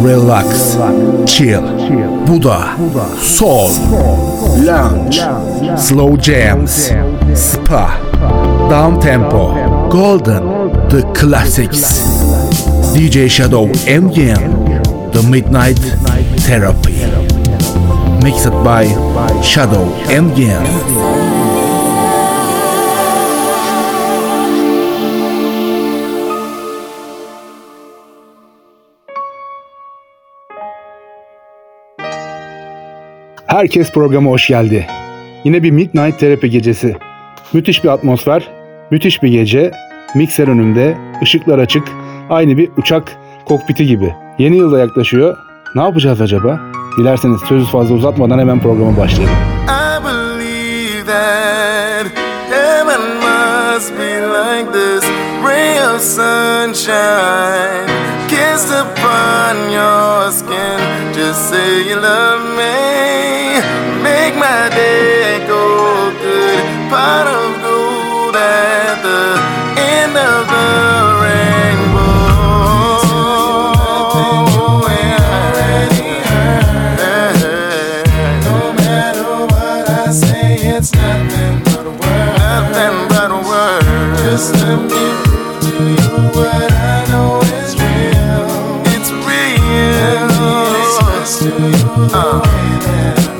relax, chill, Buddha, soul, lounge, slow jams, spa, down tempo, golden, the classics. DJ Shadow MGM, The Midnight Therapy. Mixed by Shadow MGM. Herkes programa hoş geldi. Yine bir Midnight Terapi gecesi. Müthiş bir atmosfer, müthiş bir gece. Mikser önümde, ışıklar açık, aynı bir uçak kokpiti gibi. Yeni yılda yaklaşıyor. Ne yapacağız acaba? Dilerseniz sözü fazla uzatmadan hemen programa başlayalım. I believe that heaven must be like this ray of sunshine Kiss upon your skin. Just say you love me. Make my day go good. Pot of gold at the end of the rainbow. Yeah. No matter what I say, it's nothing but a word. Nothing but a word. Just a Uh.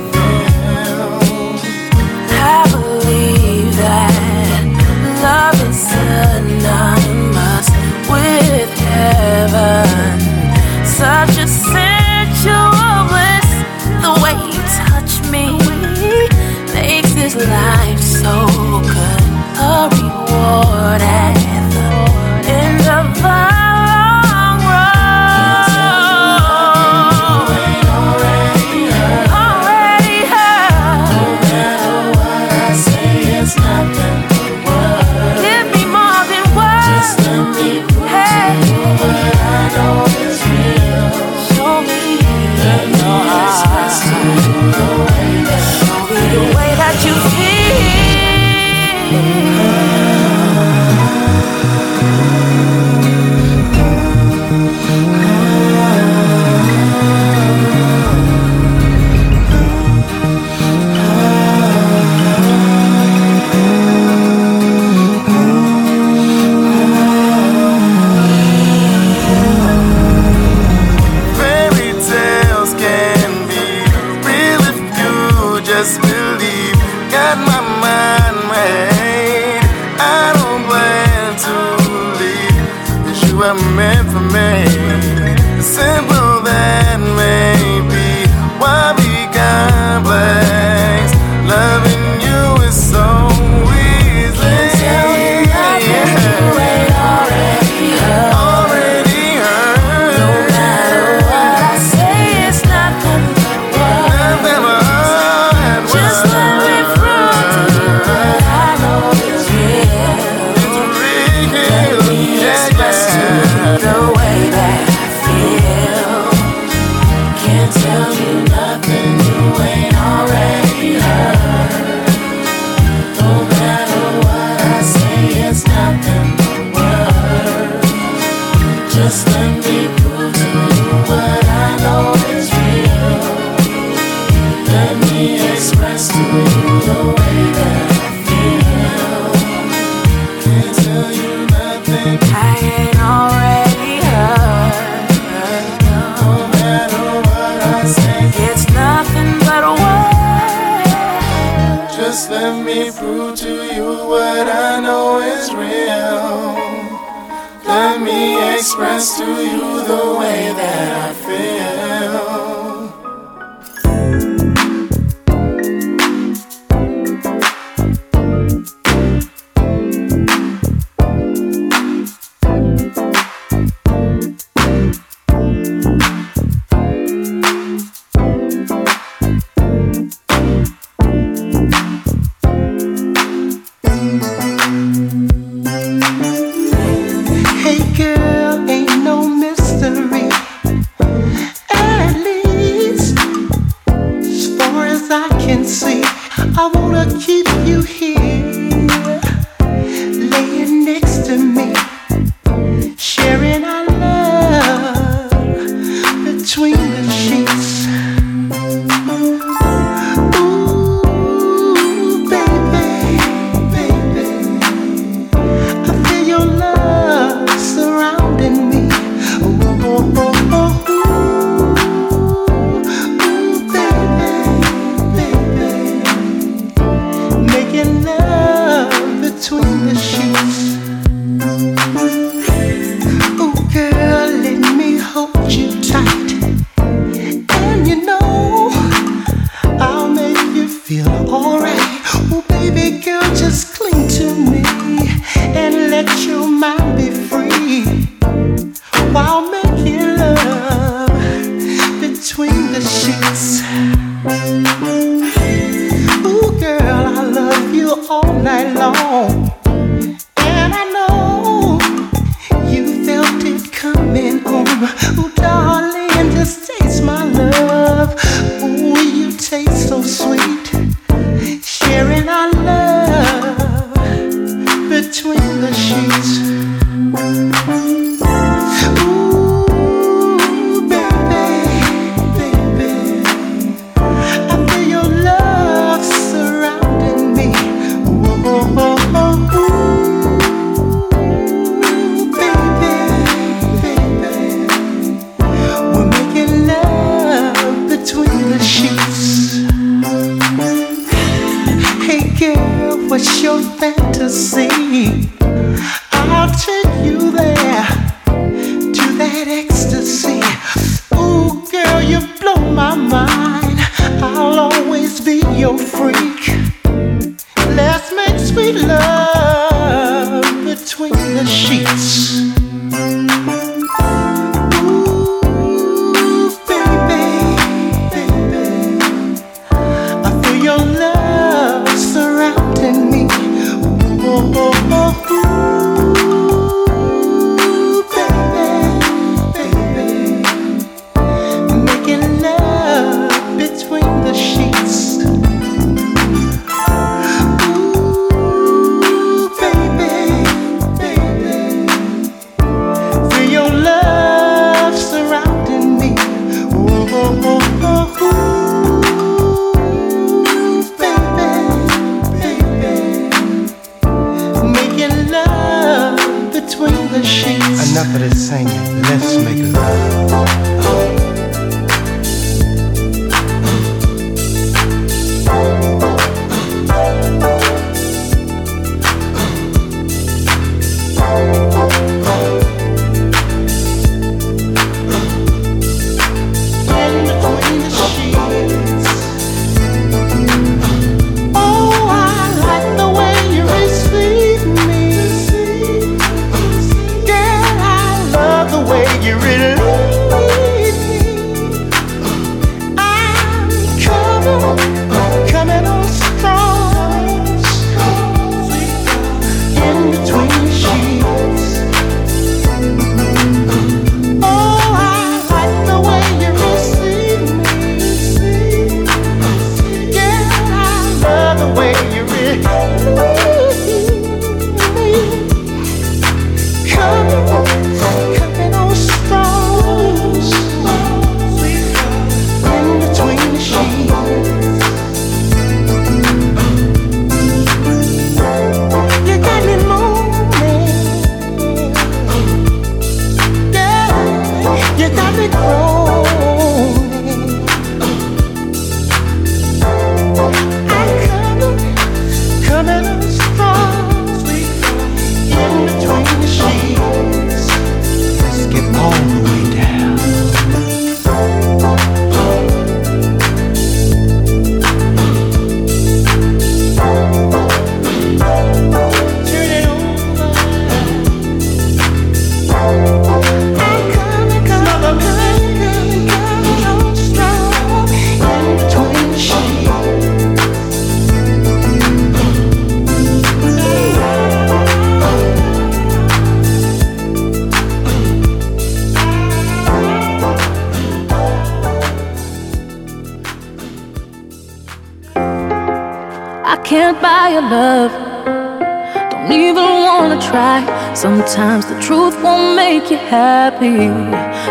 Happy.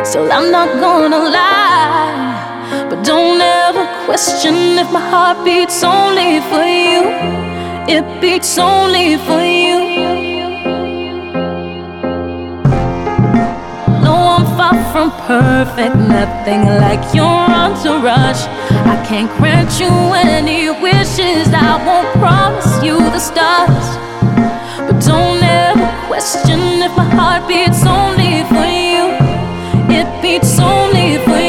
Still, I'm not gonna lie. But don't ever question if my heart beats only for you. It beats only for you. No, I'm far from perfect, nothing like your entourage. I can't grant you any wishes, I won't promise you the stars. But don't question if my heart beats only for you. It beats only for you.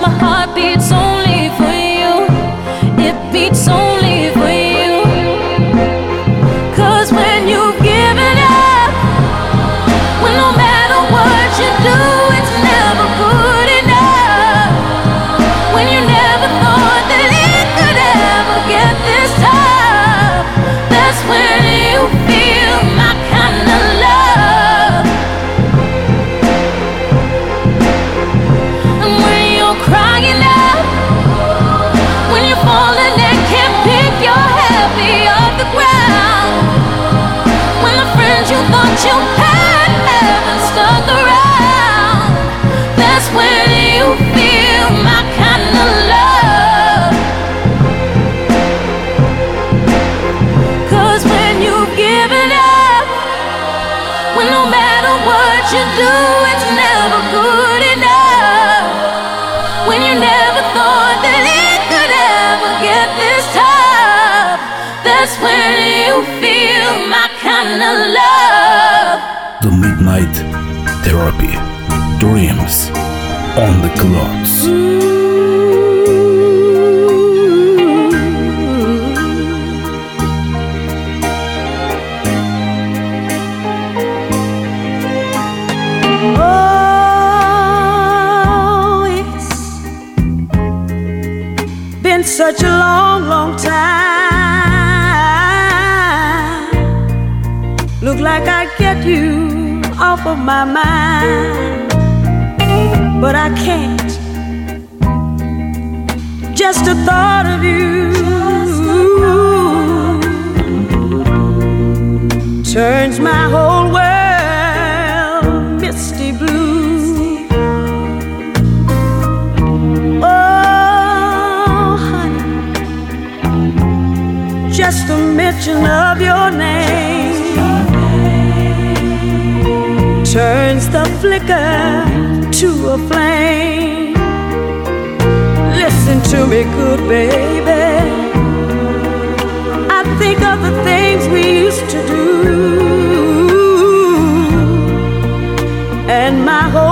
my heart my mind, but I can't. Just the thought of you turns my whole world misty blue. Oh, honey, just the mention of your name turns the flicker to a flame. Listen to me, good baby. I think of the things we used to do, and my whole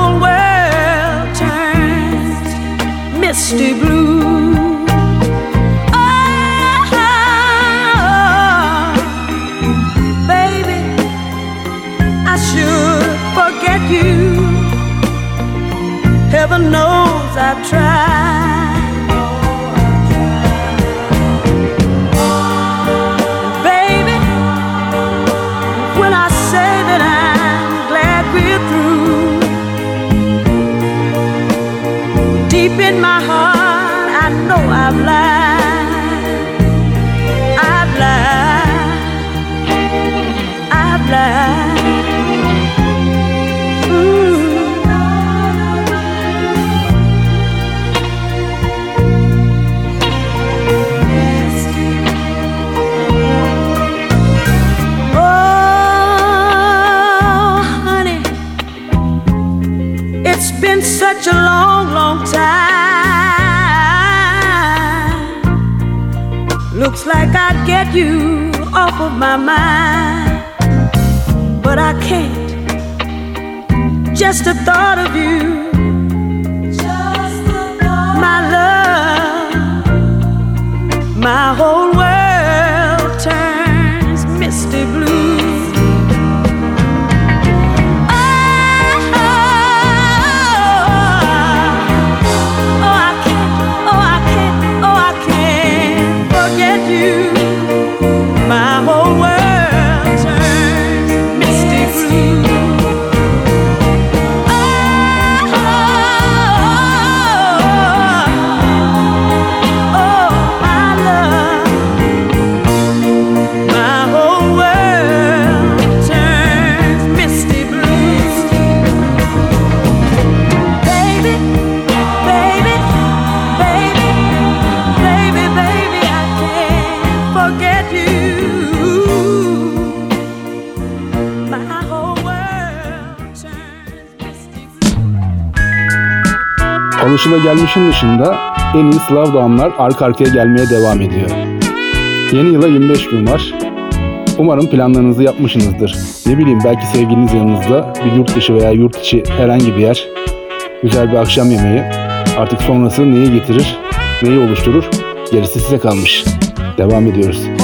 don't know such a long, long time. Looks like I get you off of my mind, but I can't. Just the thought of you, thought. my love, my whole. Blue. Alışılagelmişin dışında en iyi Slav doğumlar arka arkaya gelmeye devam ediyor. Yeni yıla 25 gün var. Umarım planlarınızı yapmışsınızdır. Ne bileyim belki sevgiliniz yanınızda bir yurt dışı veya yurt içi herhangi bir yer. Güzel bir akşam yemeği. Artık sonrası neyi getirir, neyi oluşturur gerisi size kalmış. Devam ediyoruz.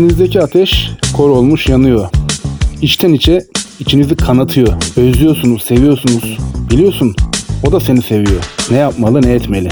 İçinizdeki ateş kor olmuş yanıyor. İçten içe içinizi kanatıyor. Özlüyorsunuz, seviyorsunuz. Biliyorsun o da seni seviyor. Ne yapmalı, ne etmeli?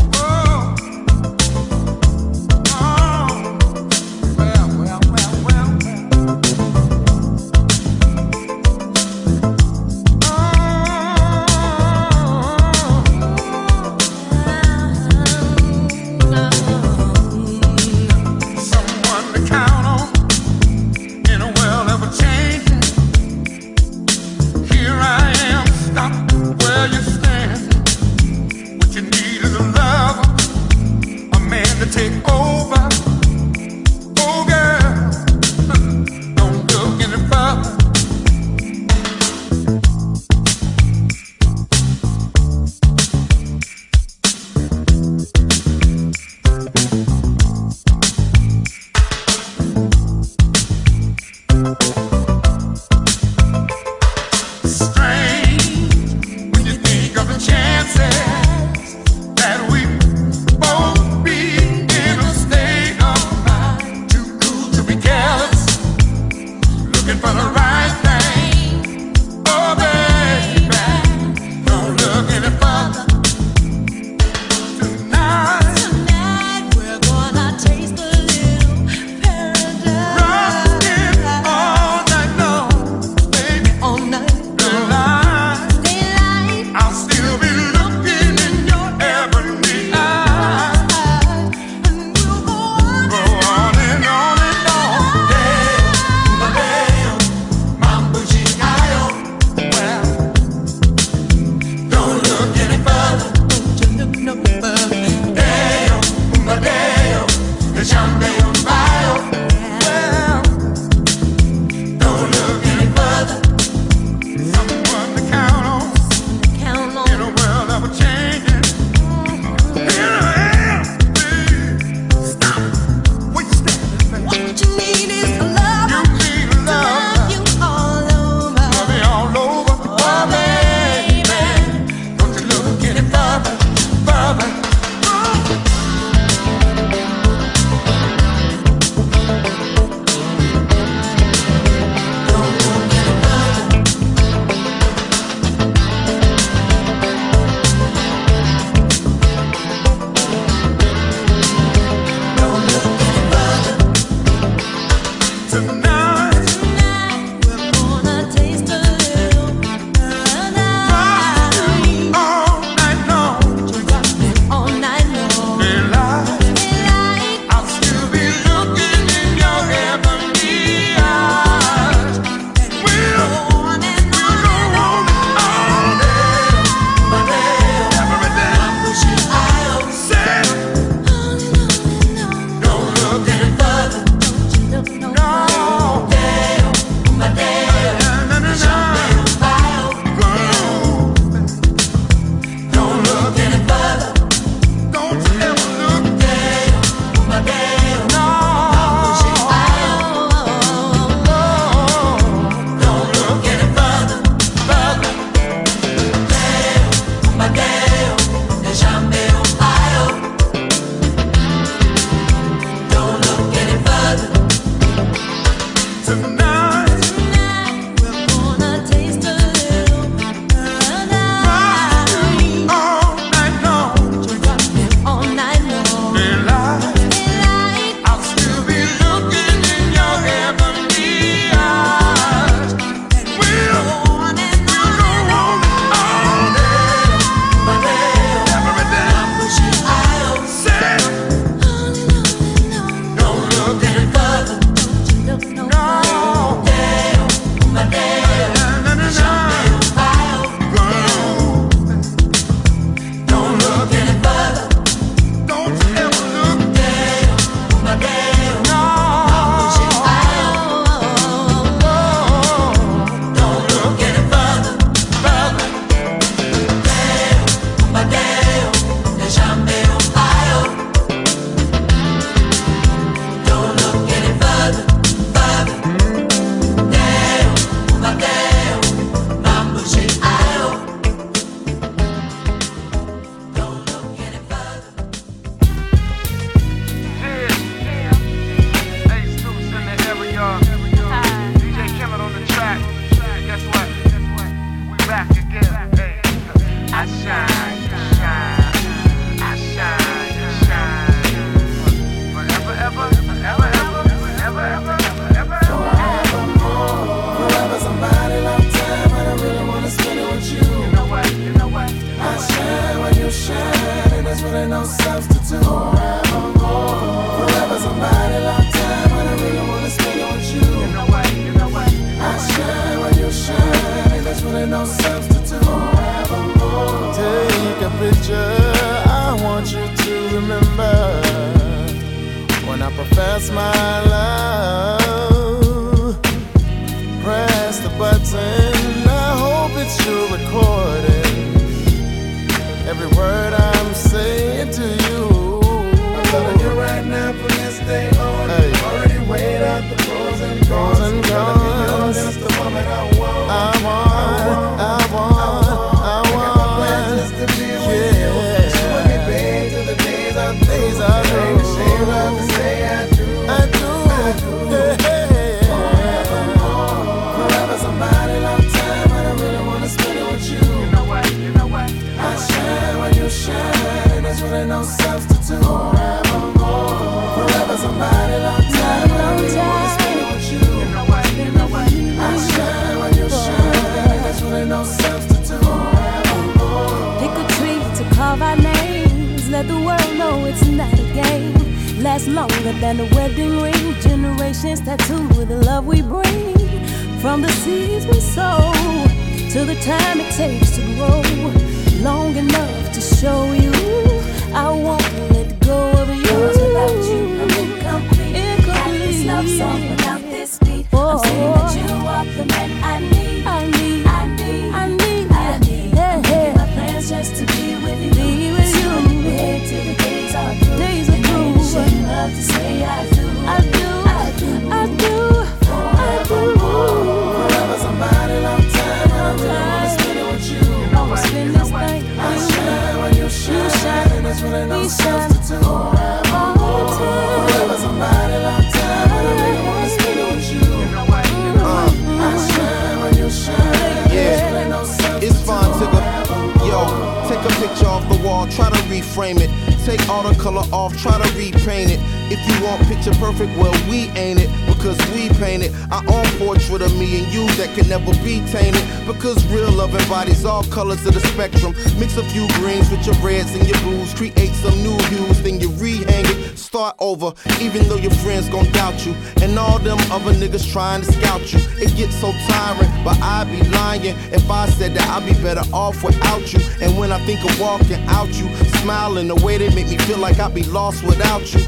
better off without you. And when I think of walking out you, smiling the way they make me feel like I'd be lost without you.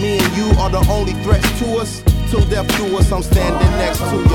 Me and you are the only threats to us. Till death do us, I'm standing next to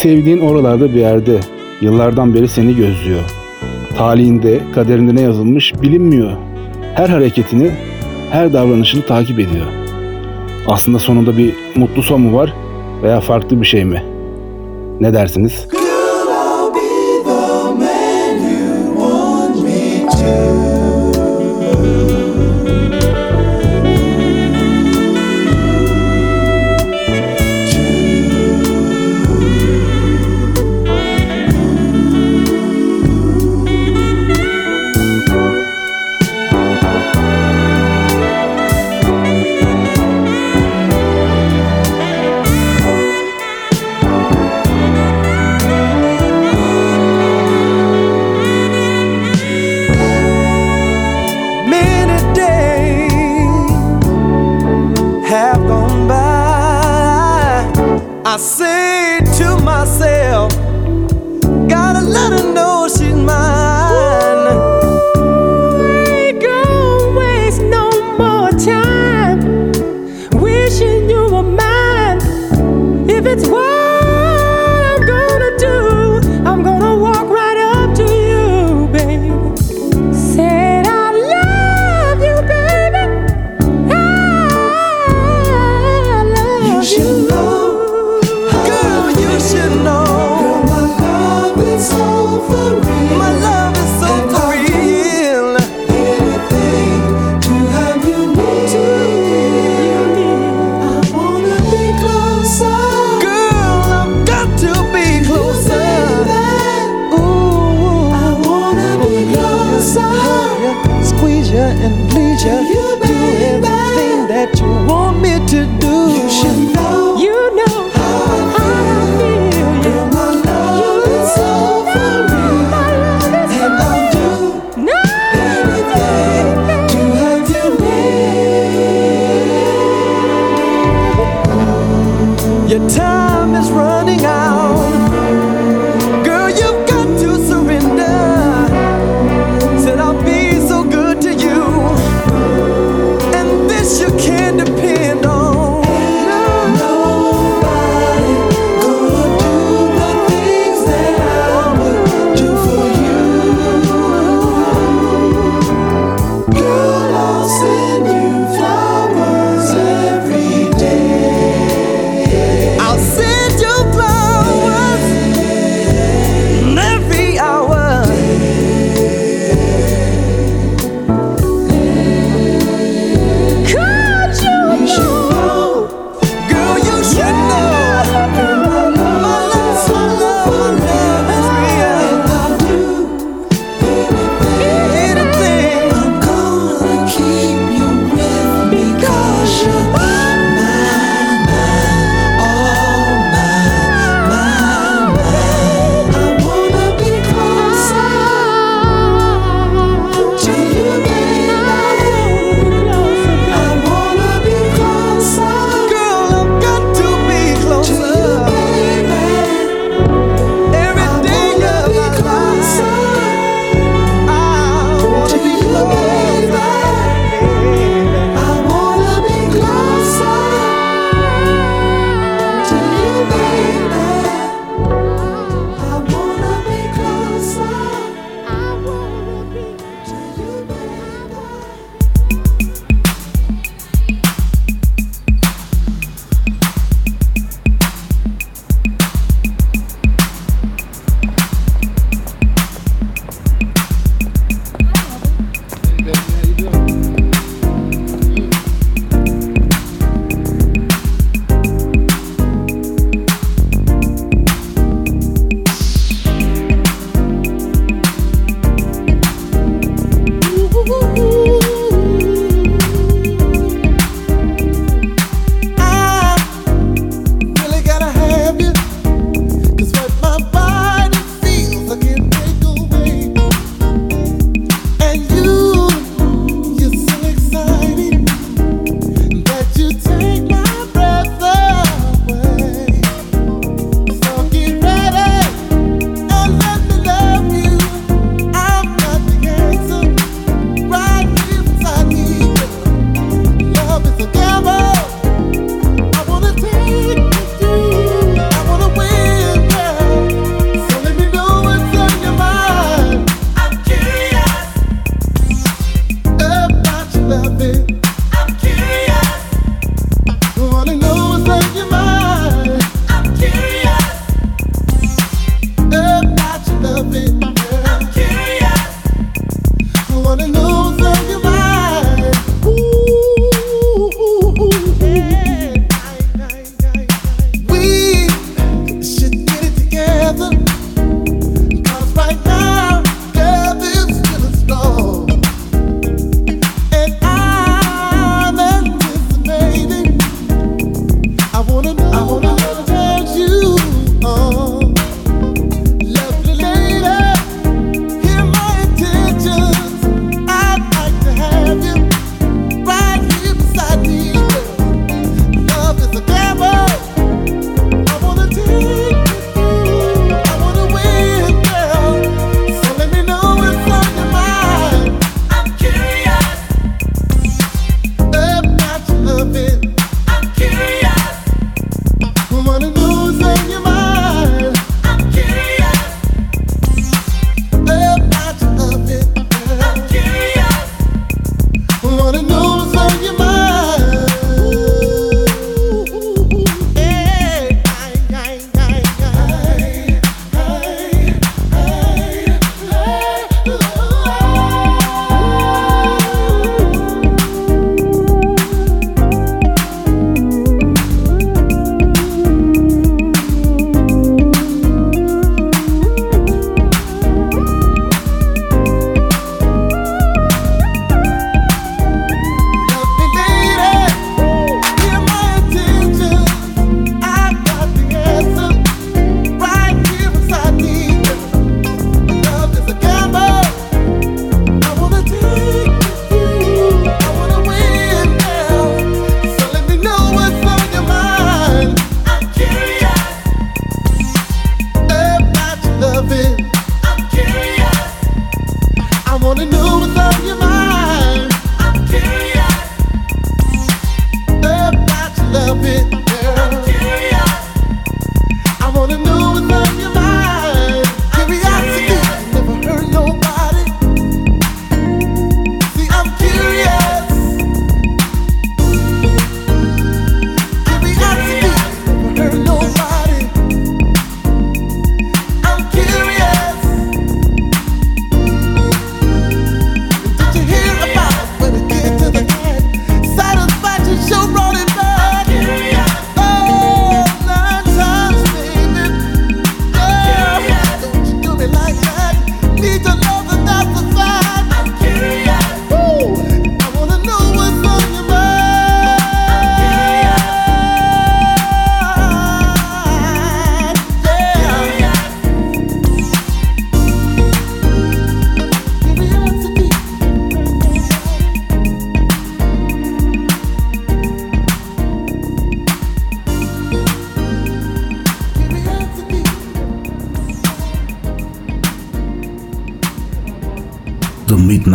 sevdiğin oralarda bir yerde yıllardan beri seni gözlüyor. Talihinde, kaderinde ne yazılmış bilinmiyor. Her hareketini, her davranışını takip ediyor. Aslında sonunda bir mutlu son mu var veya farklı bir şey mi? Ne dersiniz?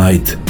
ait.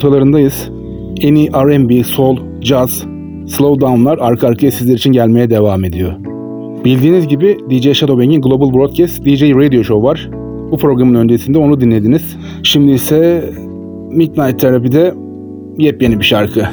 ortalarındayız. En iyi R&B, soul, jazz, slow down'lar arka arkaya sizler için gelmeye devam ediyor. Bildiğiniz gibi DJ Shadowbang'in Global Broadcast DJ Radio Show var. Bu programın öncesinde onu dinlediniz. Şimdi ise Midnight Therapy'de yepyeni bir şarkı.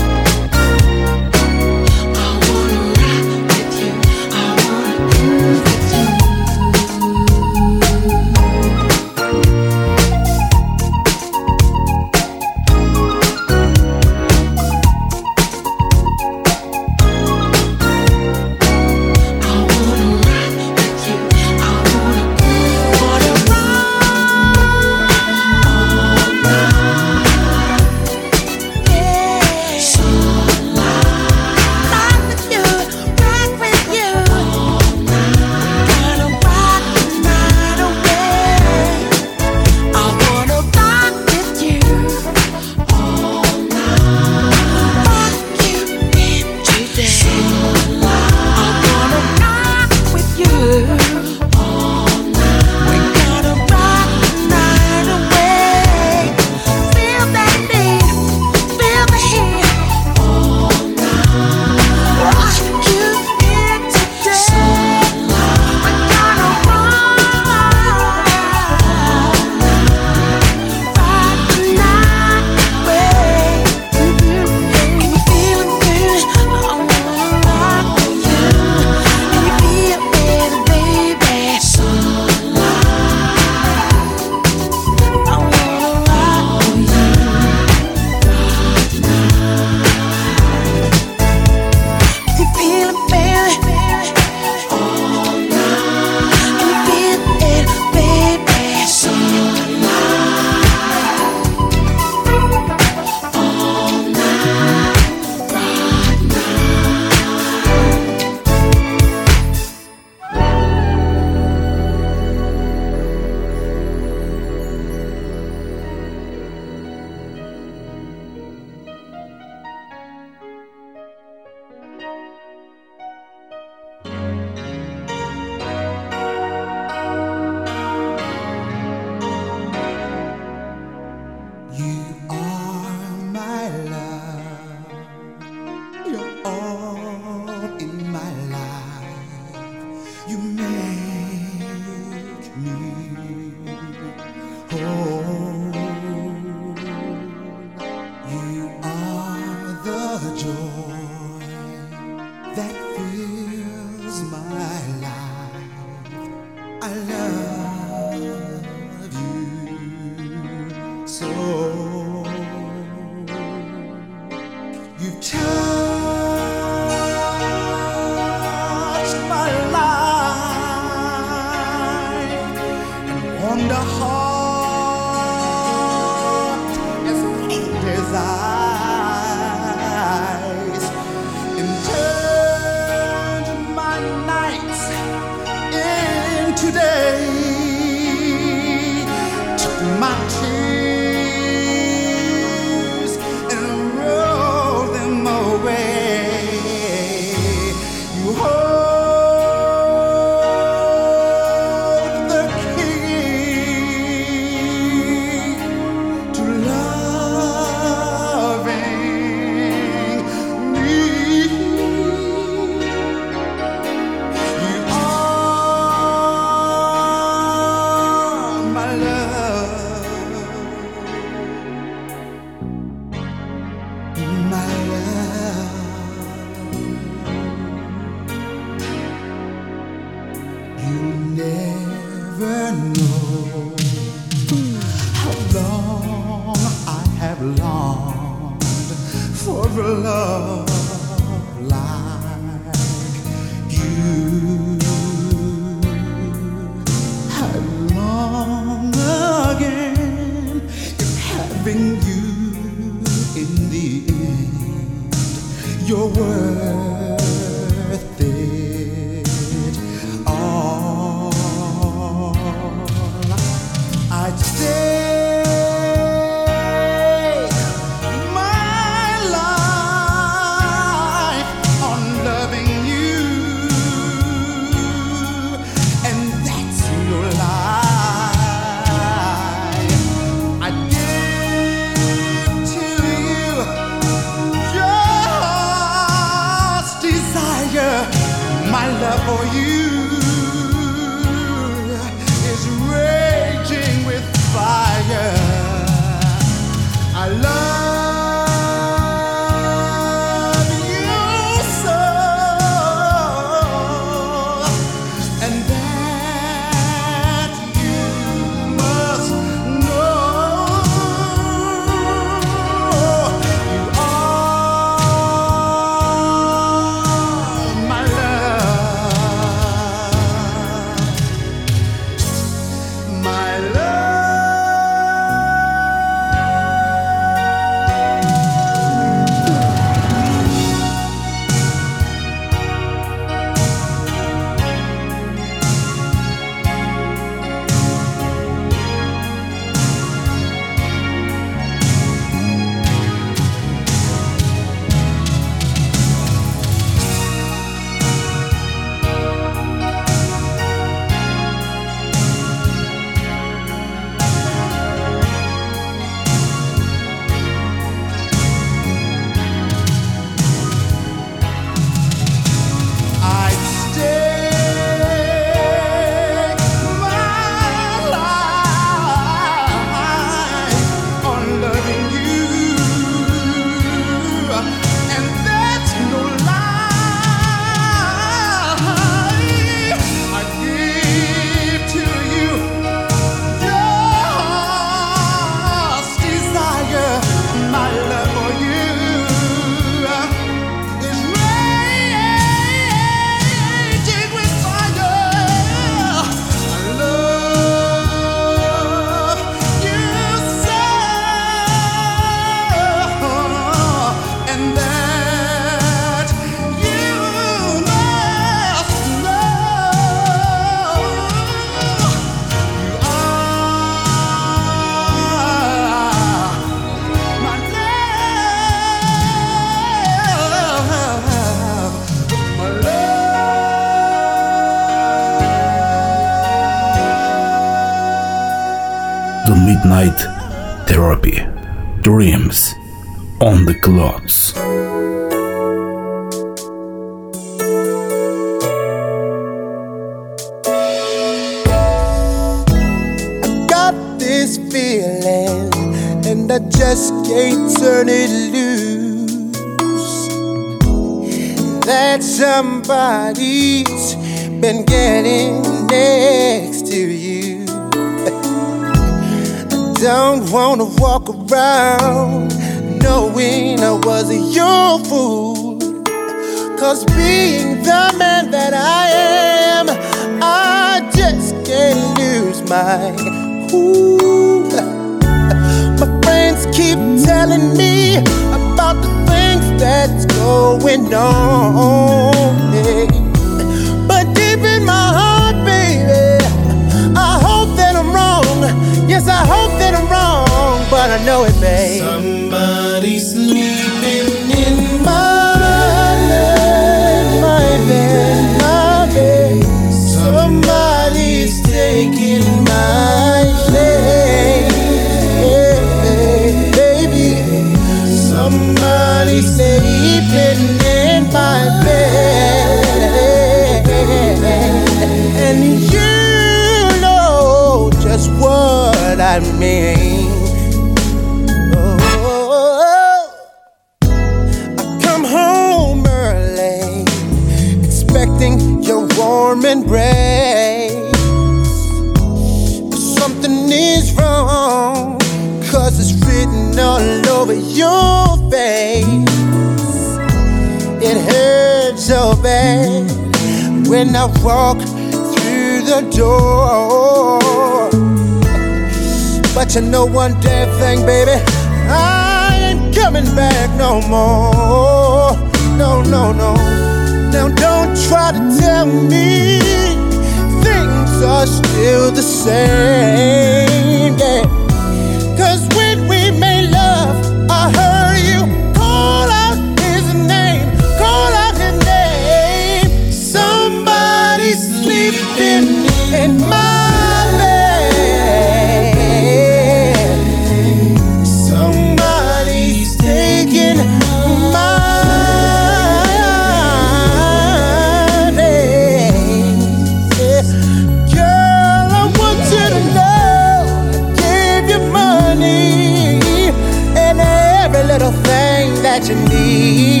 to me.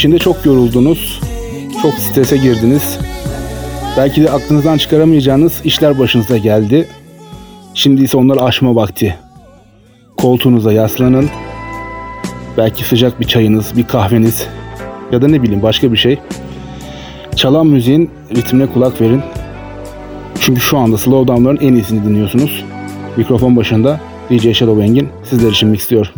içinde çok yoruldunuz, çok strese girdiniz. Belki de aklınızdan çıkaramayacağınız işler başınıza geldi. Şimdi ise onları aşma vakti. Koltuğunuza yaslanın. Belki sıcak bir çayınız, bir kahveniz ya da ne bileyim başka bir şey. Çalan müziğin ritmine kulak verin. Çünkü şu anda slow en iyisini dinliyorsunuz. Mikrofon başında DJ Shadow Bang'in sizler için mixliyor.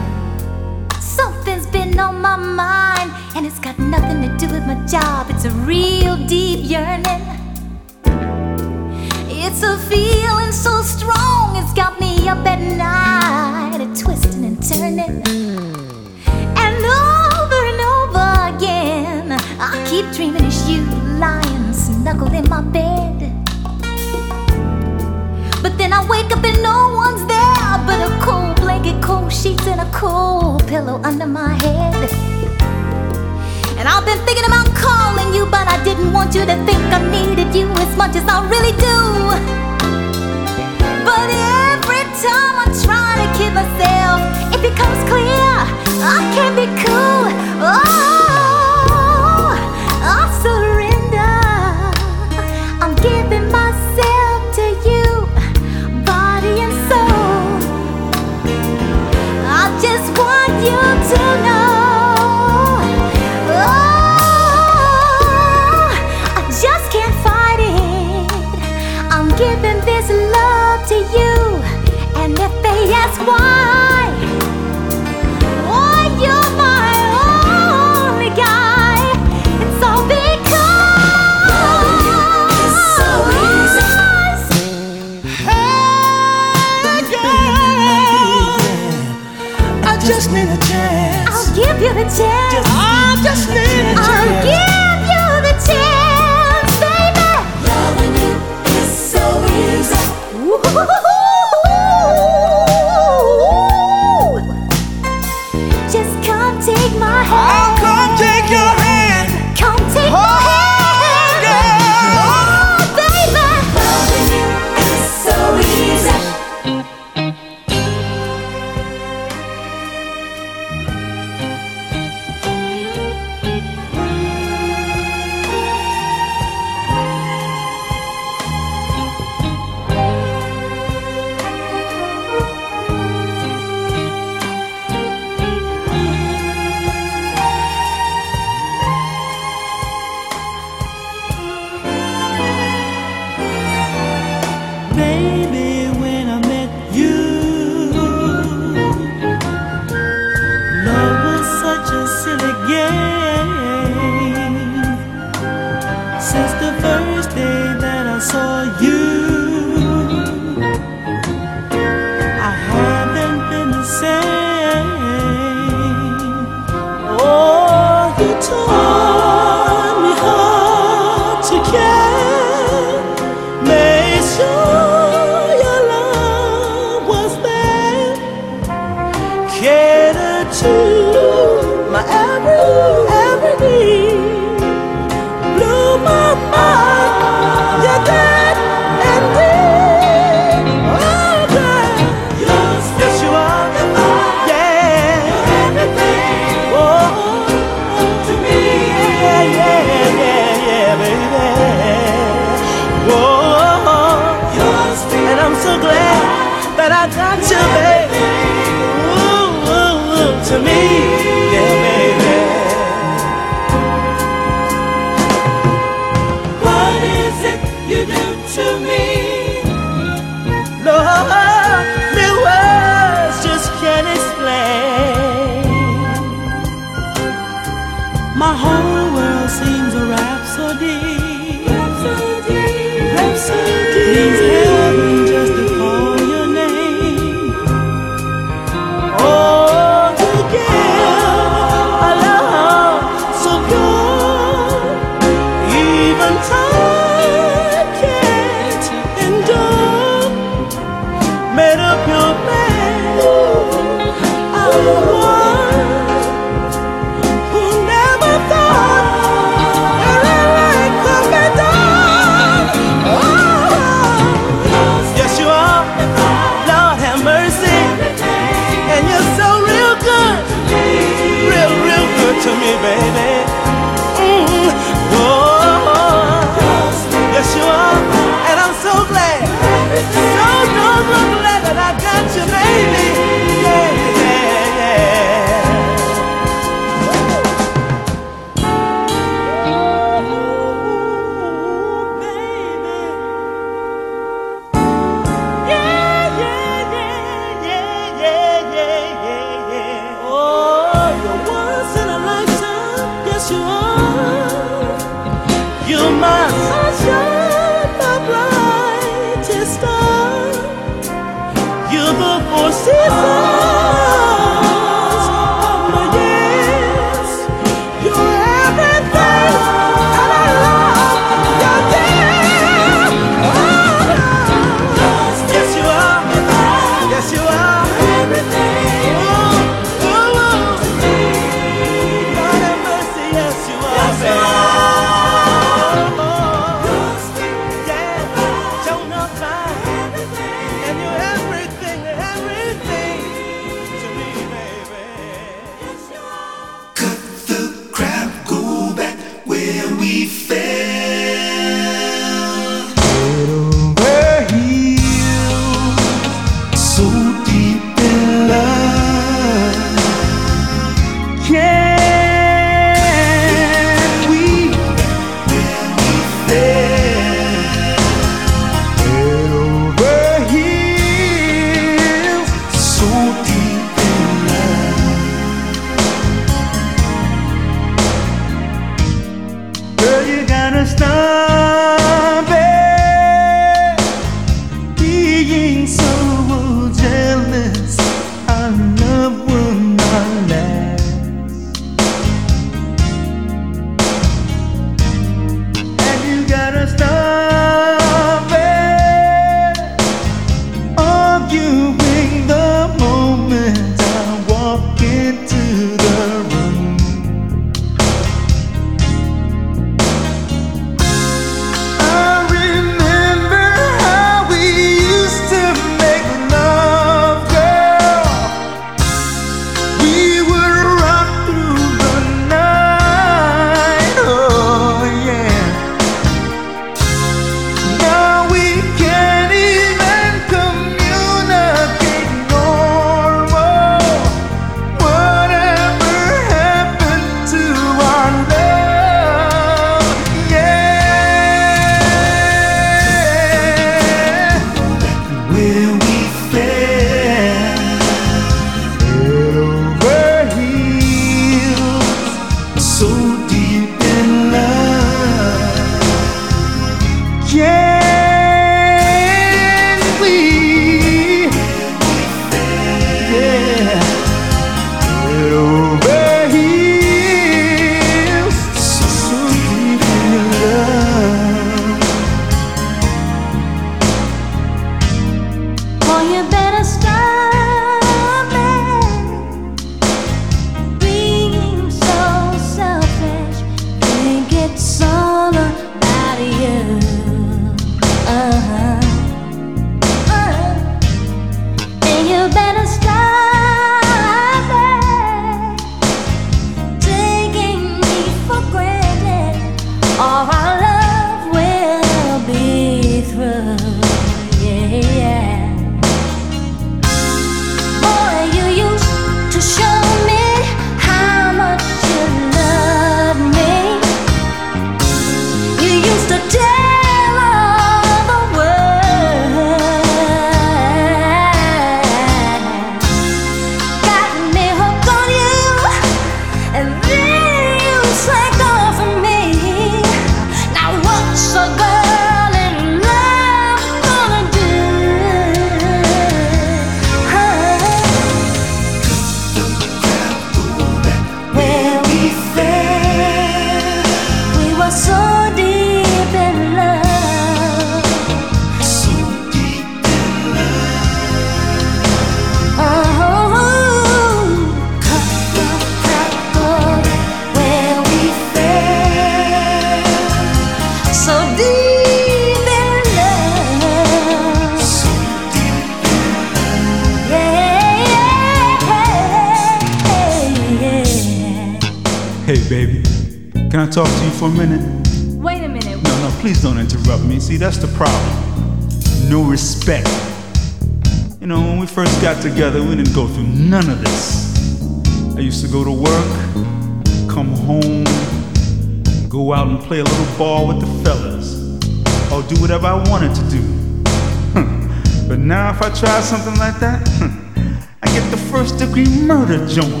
Try something like that, I get the first degree murder joint.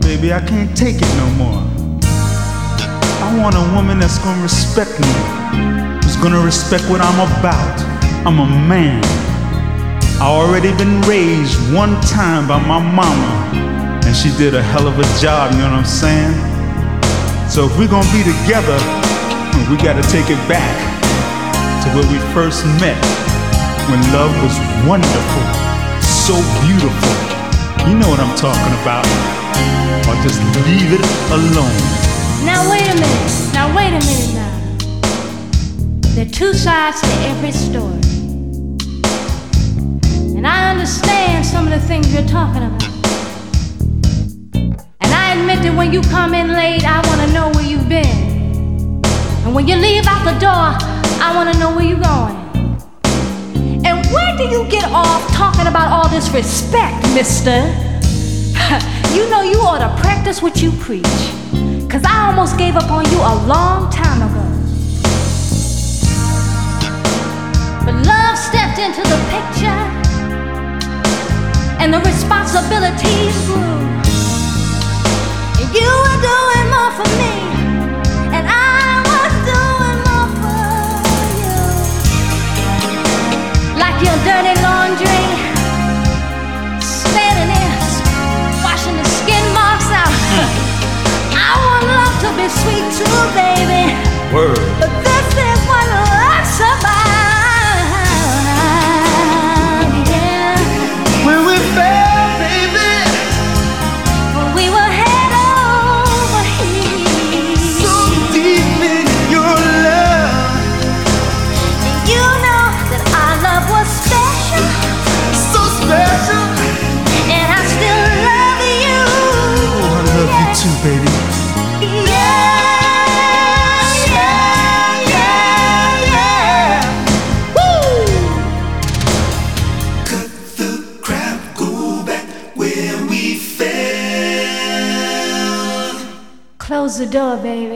Baby, I can't take it no more. I want a woman that's gonna respect me, who's gonna respect what I'm about. I'm a man. I already been raised one time by my mama, and she did a hell of a job, you know what I'm saying? So if we're gonna be together, we gotta take it back to where we first met, when love was wonderful, so beautiful. You know what I'm talking about. Or just leave it alone. Now wait a minute. Now wait a minute now. There are two sides to every story. And I understand some of the things you're talking about. And I admit that when you come in late, I want to know where you've been. And when you leave out the door, I want to know where you're going. Where do you get off talking about all this respect, mister? you know you ought to practice what you preach. Cause I almost gave up on you a long time ago. But love stepped into the picture, and the responsibilities grew. And you were doing more for me, your dirty laundry, there, washing the skin marks out. Hmm. I want love to be sweet too, baby. Word. But this is what love's about. Door, baby.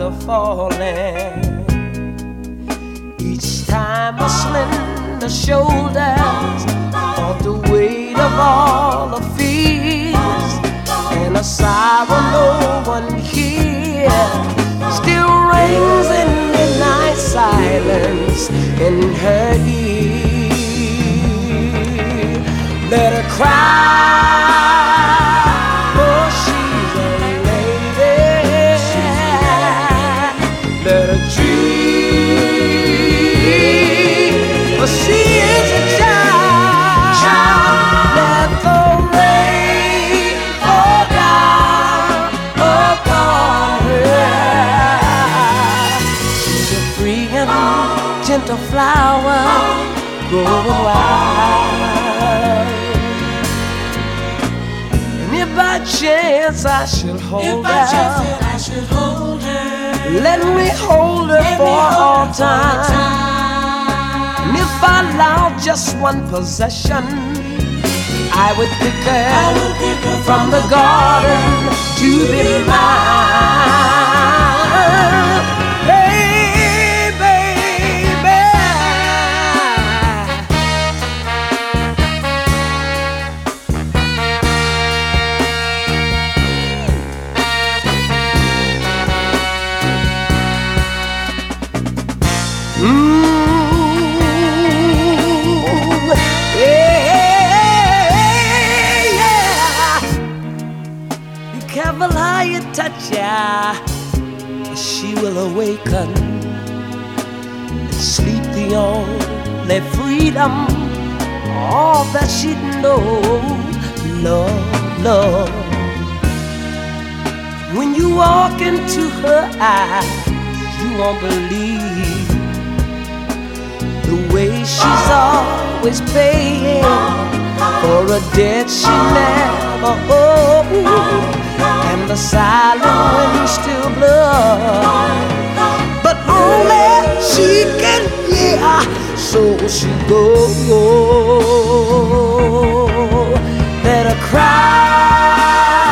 About to each time her slender shoulders felt the weight of all the fears and a sorrow no one hears. Still rings in midnight silence in her ear. Let her cry, gentle flower growing wild. And if by chance I should hold her, let me hold her for all time. And if I allow just one possession, I would pick her, from the garden to be mine. Freedom. All that she knows, love, love. When you walk into her eyes, you won't believe the way she's always paying for a debt she never owed. and the silent wind still blows. But only she can hear, so she goes. Let her cry,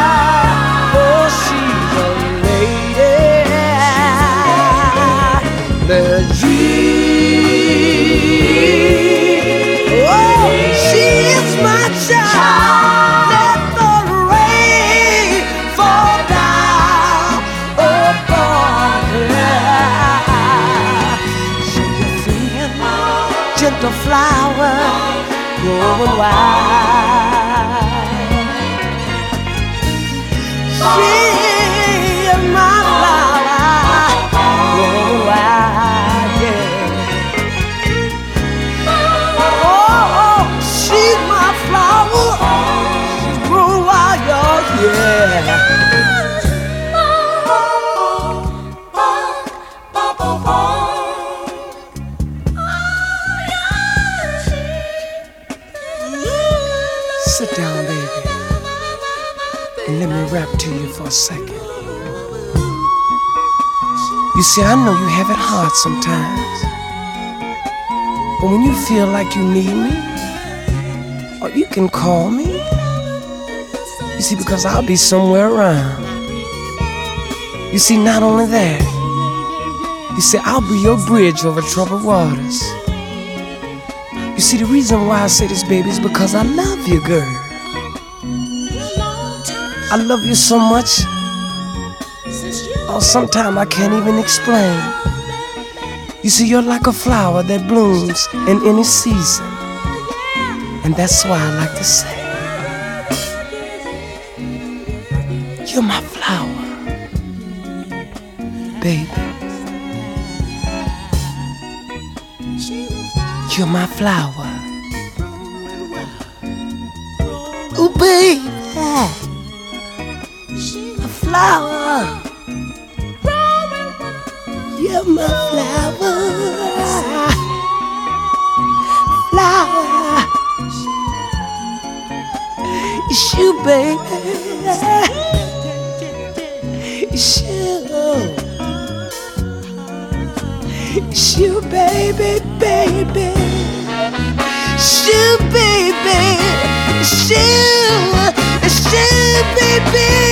Sit down, baby, and let me rap to you for a second. You see, I know you have it hard sometimes, but when you feel like you need me, or you can call me. See, because I'll be somewhere around. You see, not only that, you see, I'll be your bridge over troubled waters. You see, the reason why I say this, baby, is because I love you, girl. I love you so much. Oh, sometimes I can't even explain. You see, you're like a flower that blooms in any season. And that's why I like to say, You're my flower, baby. You're my flower. Ooh, baby. A flower. You're my flower. Flower. It's you, baby. You. It's you, baby, baby. It's you, baby. It's you. It's you, baby.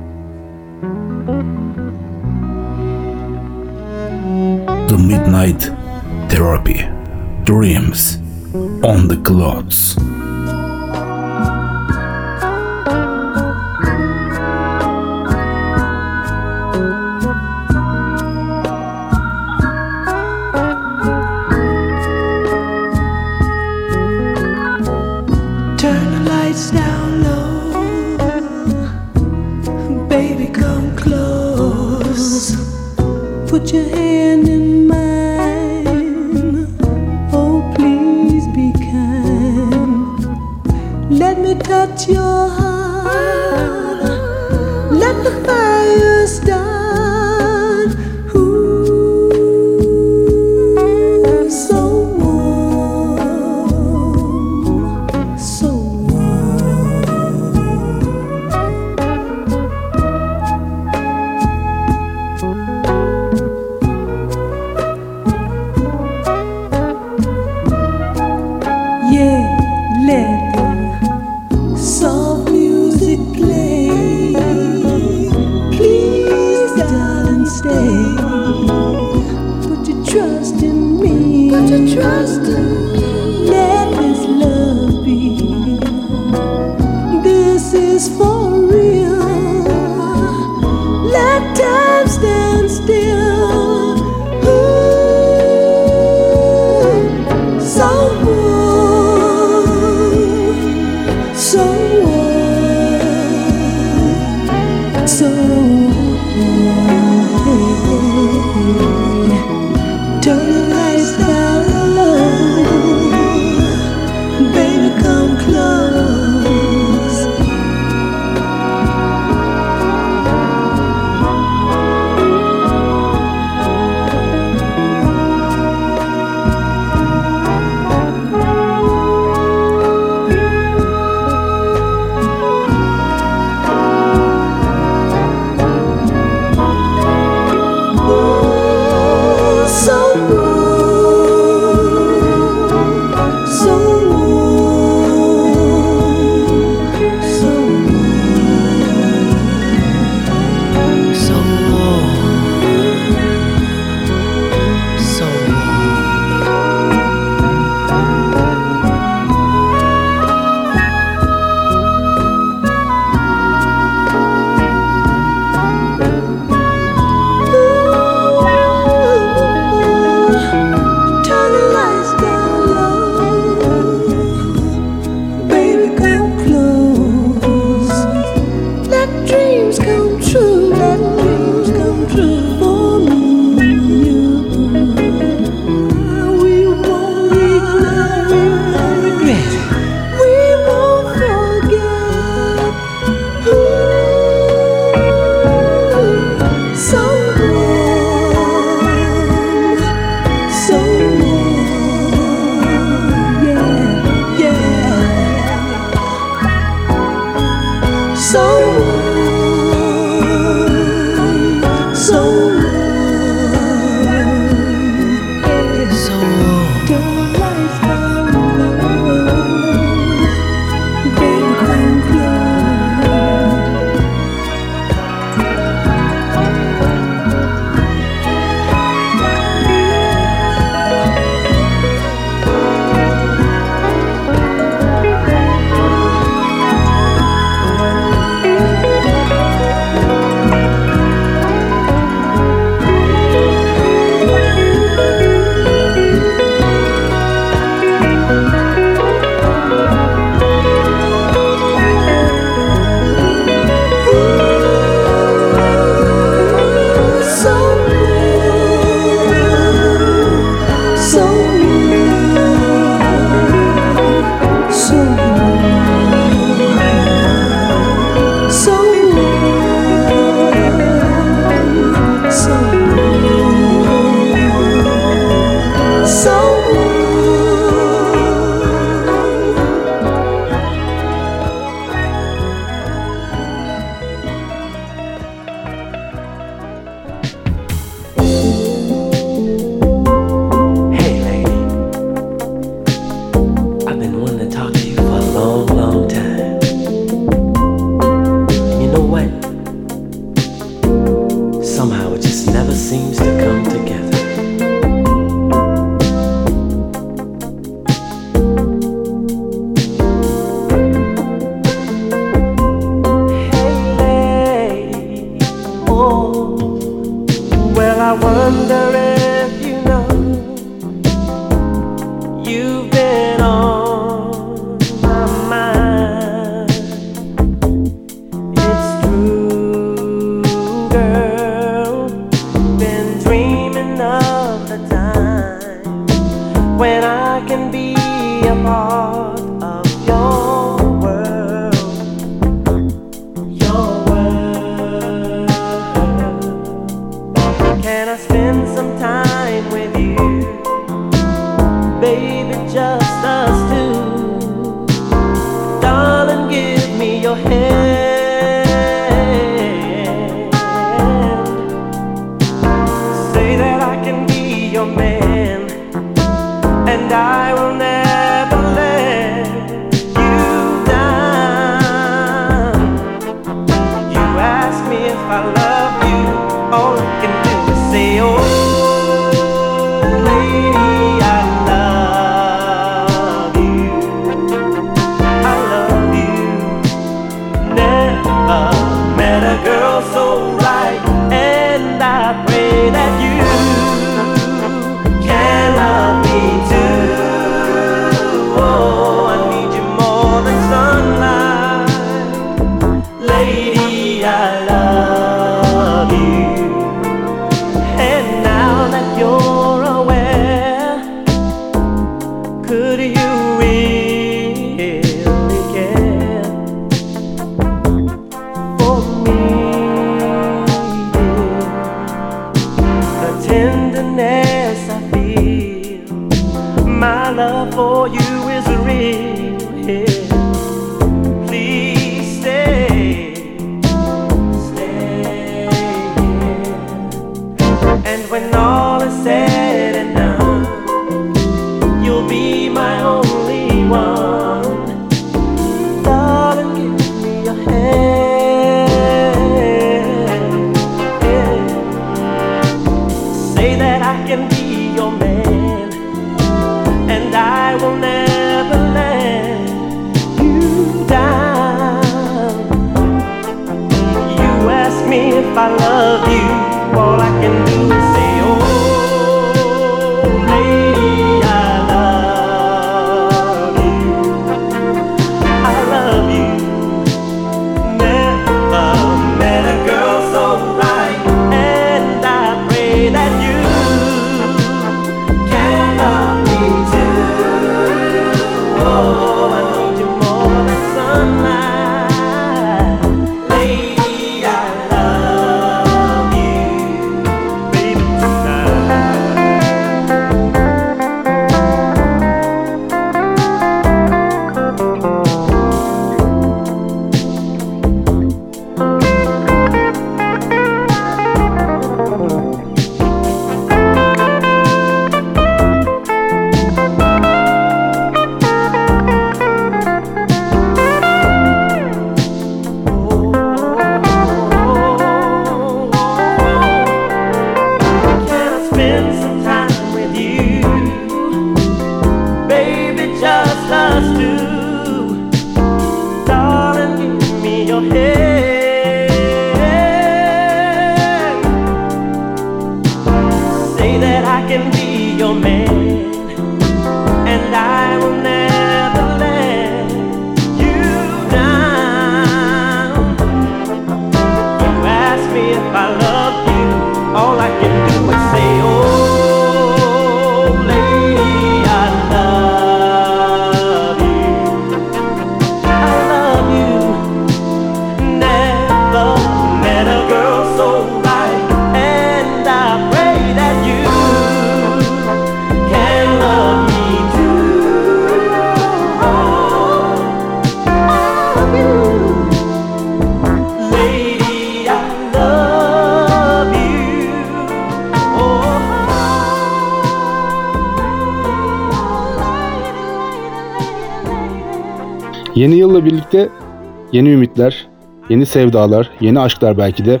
muhabbetler, yeni sevdalar, yeni aşklar belki de.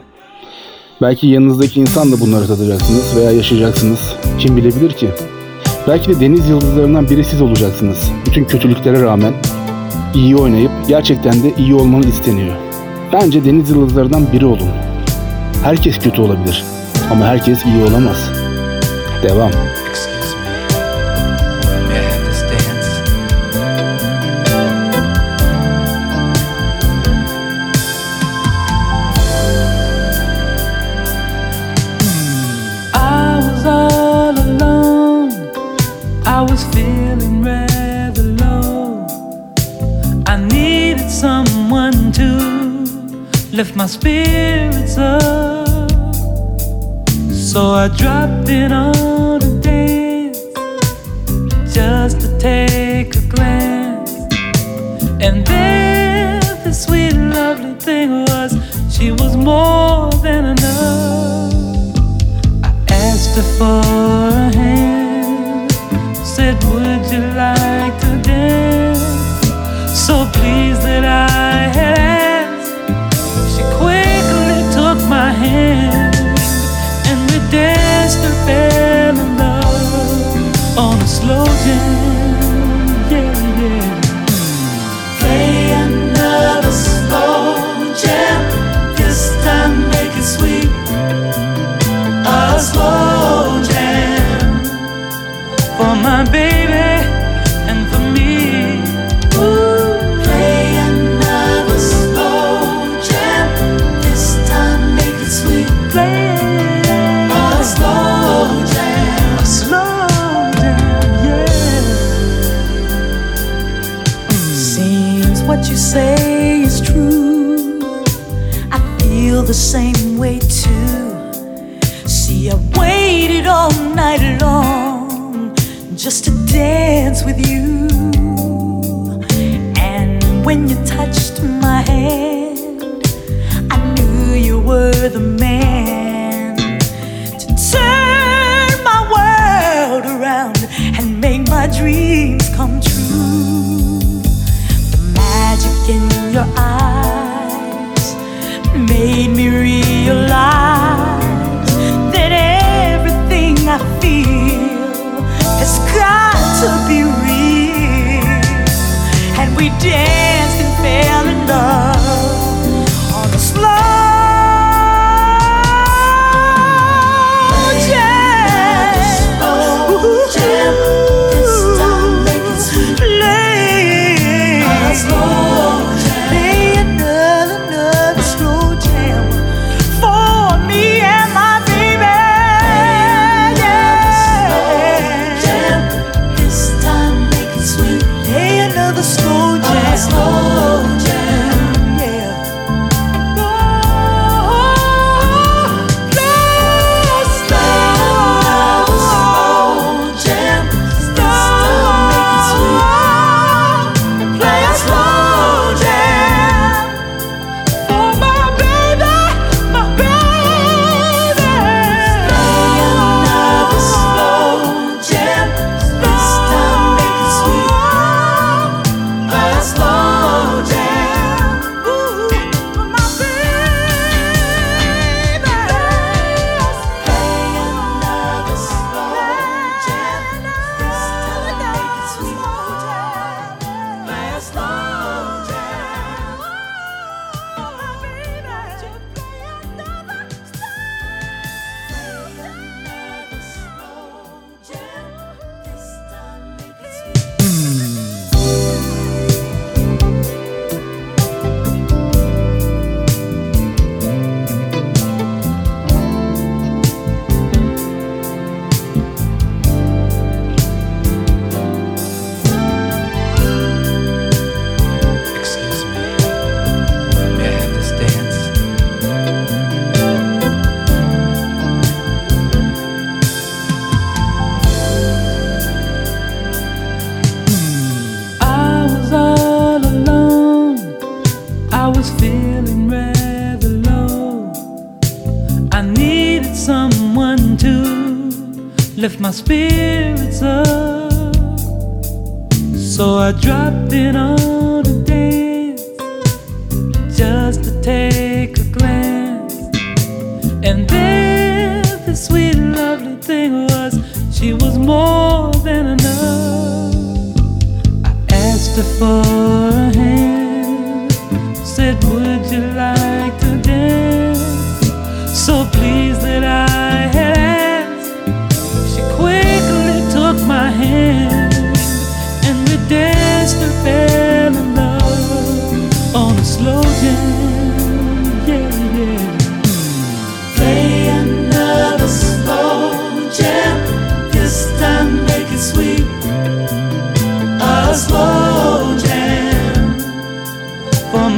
Belki yanınızdaki insanla bunları tadacaksınız veya yaşayacaksınız. Kim bilebilir ki? Belki de deniz yıldızlarından biri siz olacaksınız. Bütün kötülüklere rağmen iyi oynayıp gerçekten de iyi olmanız isteniyor. Bence deniz yıldızlarından biri olun. Herkes kötü olabilir ama herkes iyi olamaz. Devam. dropped in on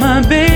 my baby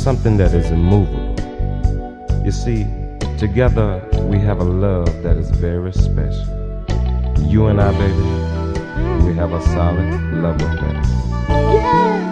something that is immovable. You see, together we have a love that is very special. You and I, baby, we have a solid love affair. Yeah.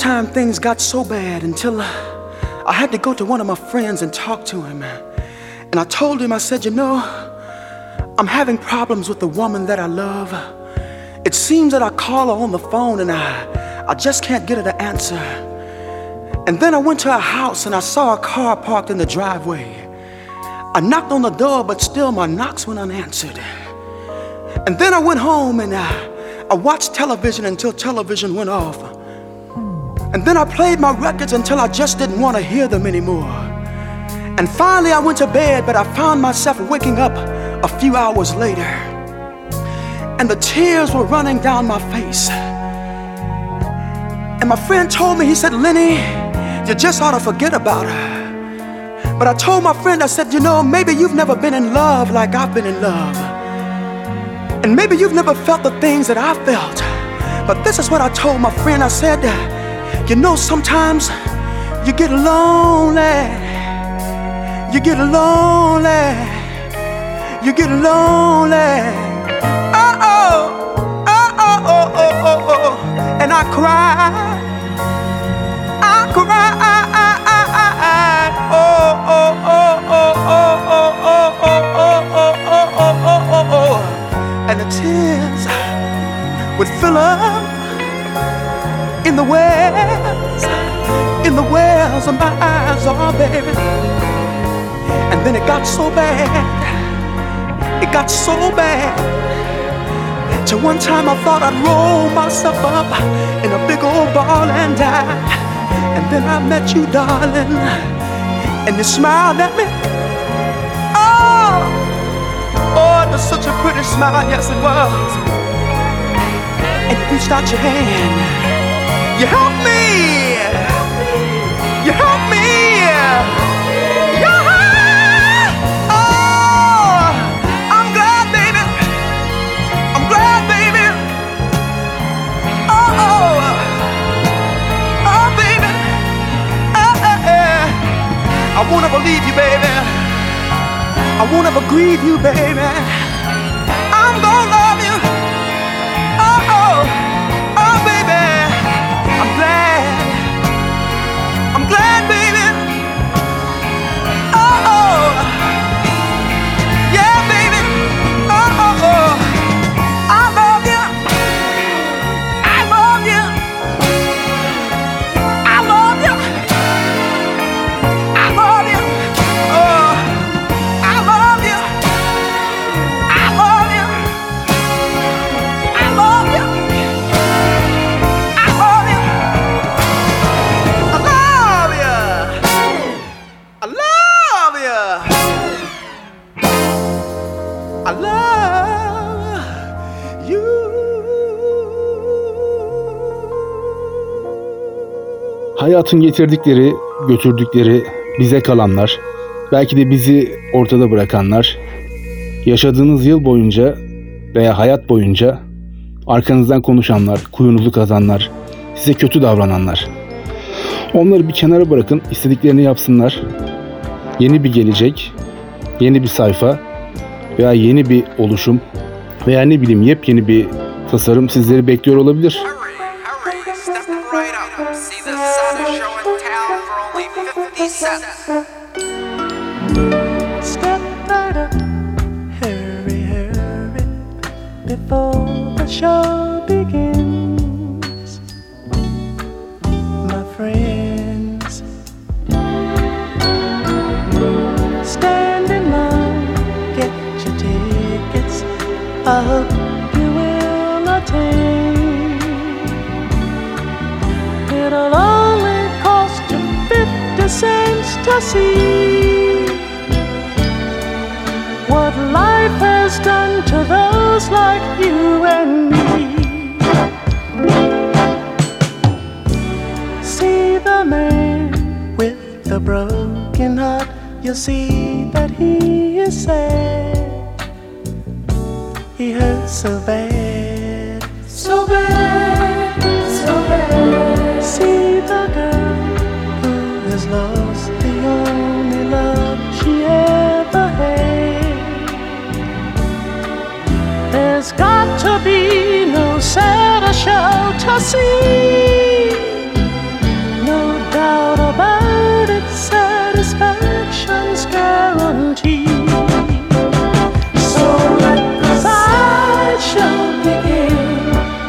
Time things got so bad until I had to go to one of my friends and talk to him. And I told him, I said, You know, I'm having problems with the woman that I love. It seems that I call her on the phone and I, I just can't get her to answer. And then I went to her house and I saw a car parked in the driveway. I knocked on the door, but still my knocks went unanswered. And then I went home and I, I watched television until television went off. And then I played my records until I just didn't want to hear them anymore. And finally I went to bed, but I found myself waking up a few hours later. And the tears were running down my face. And my friend told me, he said, Lenny, you just ought to forget about her. But I told my friend, I said, you know, maybe you've never been in love like I've been in love. And maybe you've never felt the things that I felt. But this is what I told my friend. I said, you know, sometimes you get lonely. You get lonely. You get lonely. Oh, oh, oh, oh, oh, oh, oh. And I cry. I cry. And the tears would fill up. The wells of my eyes, oh baby. And then it got so bad, it got so bad. Till one time I thought I'd roll myself up in a big old ball and die. And then I met you, darling, and you smiled at me. Oh, oh, it was such a pretty smile, yes it was. And you reached out your hand, you helped me, I won't ever leave you, baby. I won't ever grieve you, baby. Hayatın getirdikleri, götürdükleri, bize kalanlar, belki de bizi ortada bırakanlar, yaşadığınız yıl boyunca veya hayat boyunca arkanızdan konuşanlar, kuyunuzu kazanlar, size kötü davrananlar. Onları bir kenara bırakın, istediklerini yapsınlar. Yeni bir gelecek, yeni bir sayfa veya yeni bir oluşum veya ne bileyim yepyeni bir tasarım sizleri bekliyor olabilir. Step right up, hurry, hurry, before the show begins. My friends, stand in line, get your tickets. I hope to see what life has done to those like you and me. See the man with the broken heart, you'll see that he is sad. He hurts so bad, so bad, no sadder show to see. No doubt about it, satisfaction's guaranteed. So let the sideshow begin.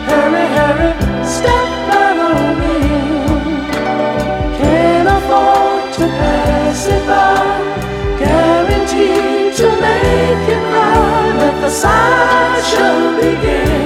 Hurry, hurry, step right. Can't afford to. Guaranteed to make it right. Let the sideshow begin.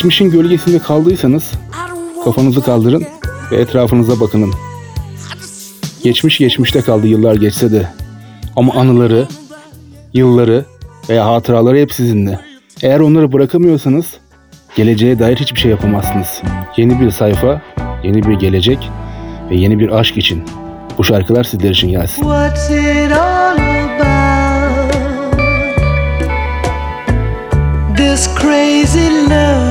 geçmişin gölgesinde kaldıysanız kafanızı kaldırın ve etrafınıza bakının. Geçmiş geçmişte kaldı yıllar geçse de ama anıları, yılları veya hatıraları hep sizinle. Eğer onları bırakamıyorsanız geleceğe dair hiçbir şey yapamazsınız. Yeni bir sayfa, yeni bir gelecek ve yeni bir aşk için. Bu şarkılar sizler için gelsin. What's it all about? This crazy love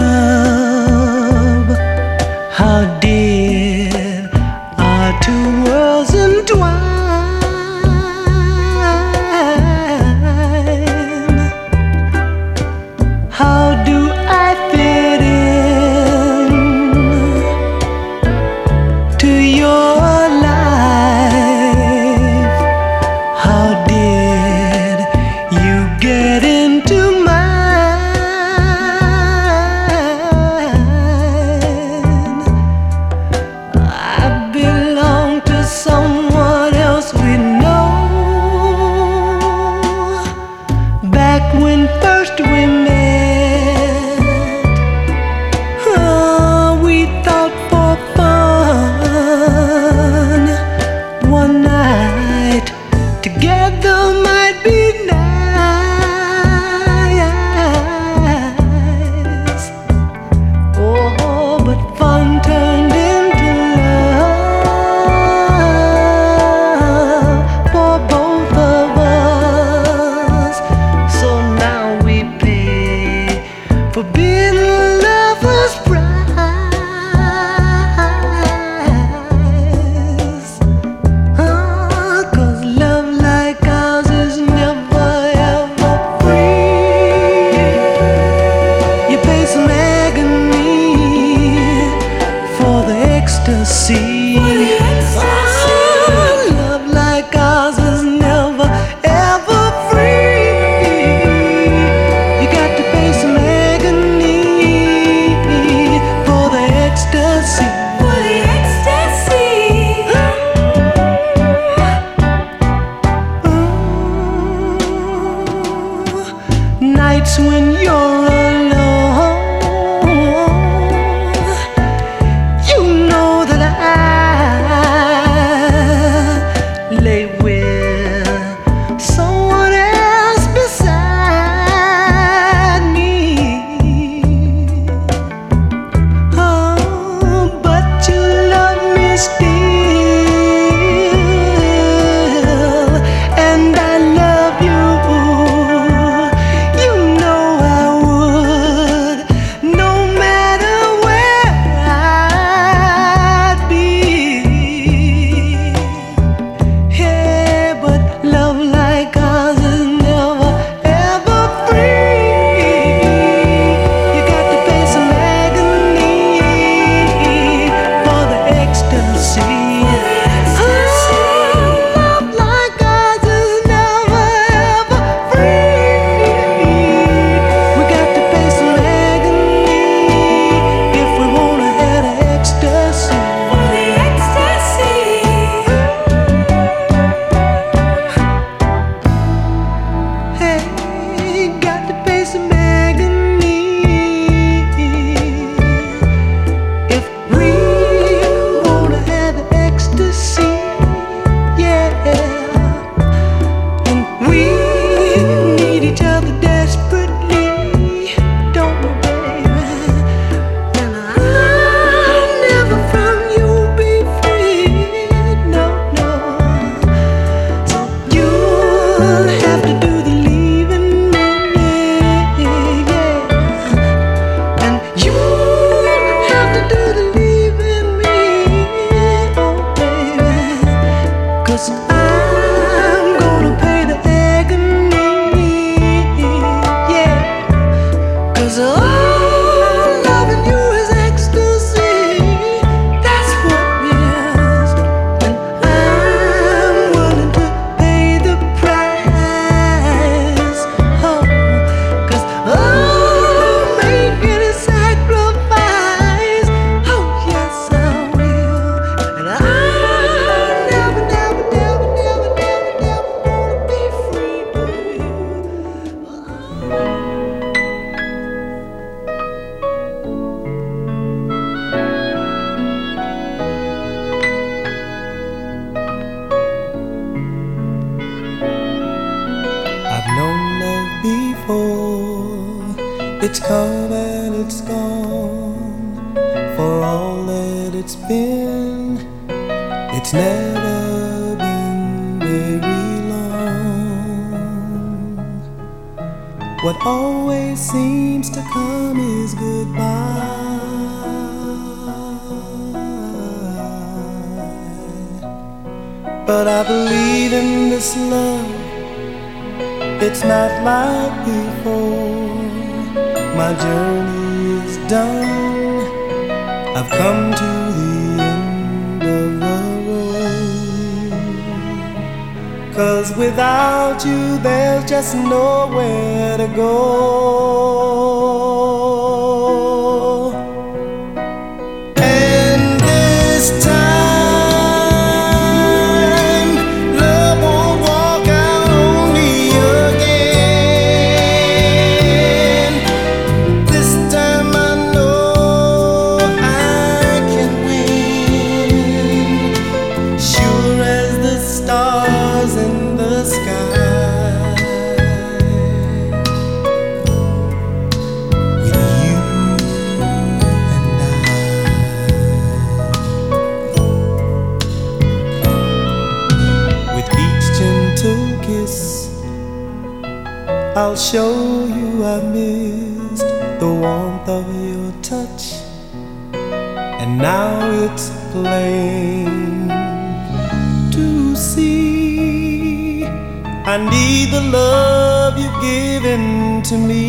It's not like before. My journey is done. I've come to the end of the road. Cause without you, there's just nowhere to go. to me.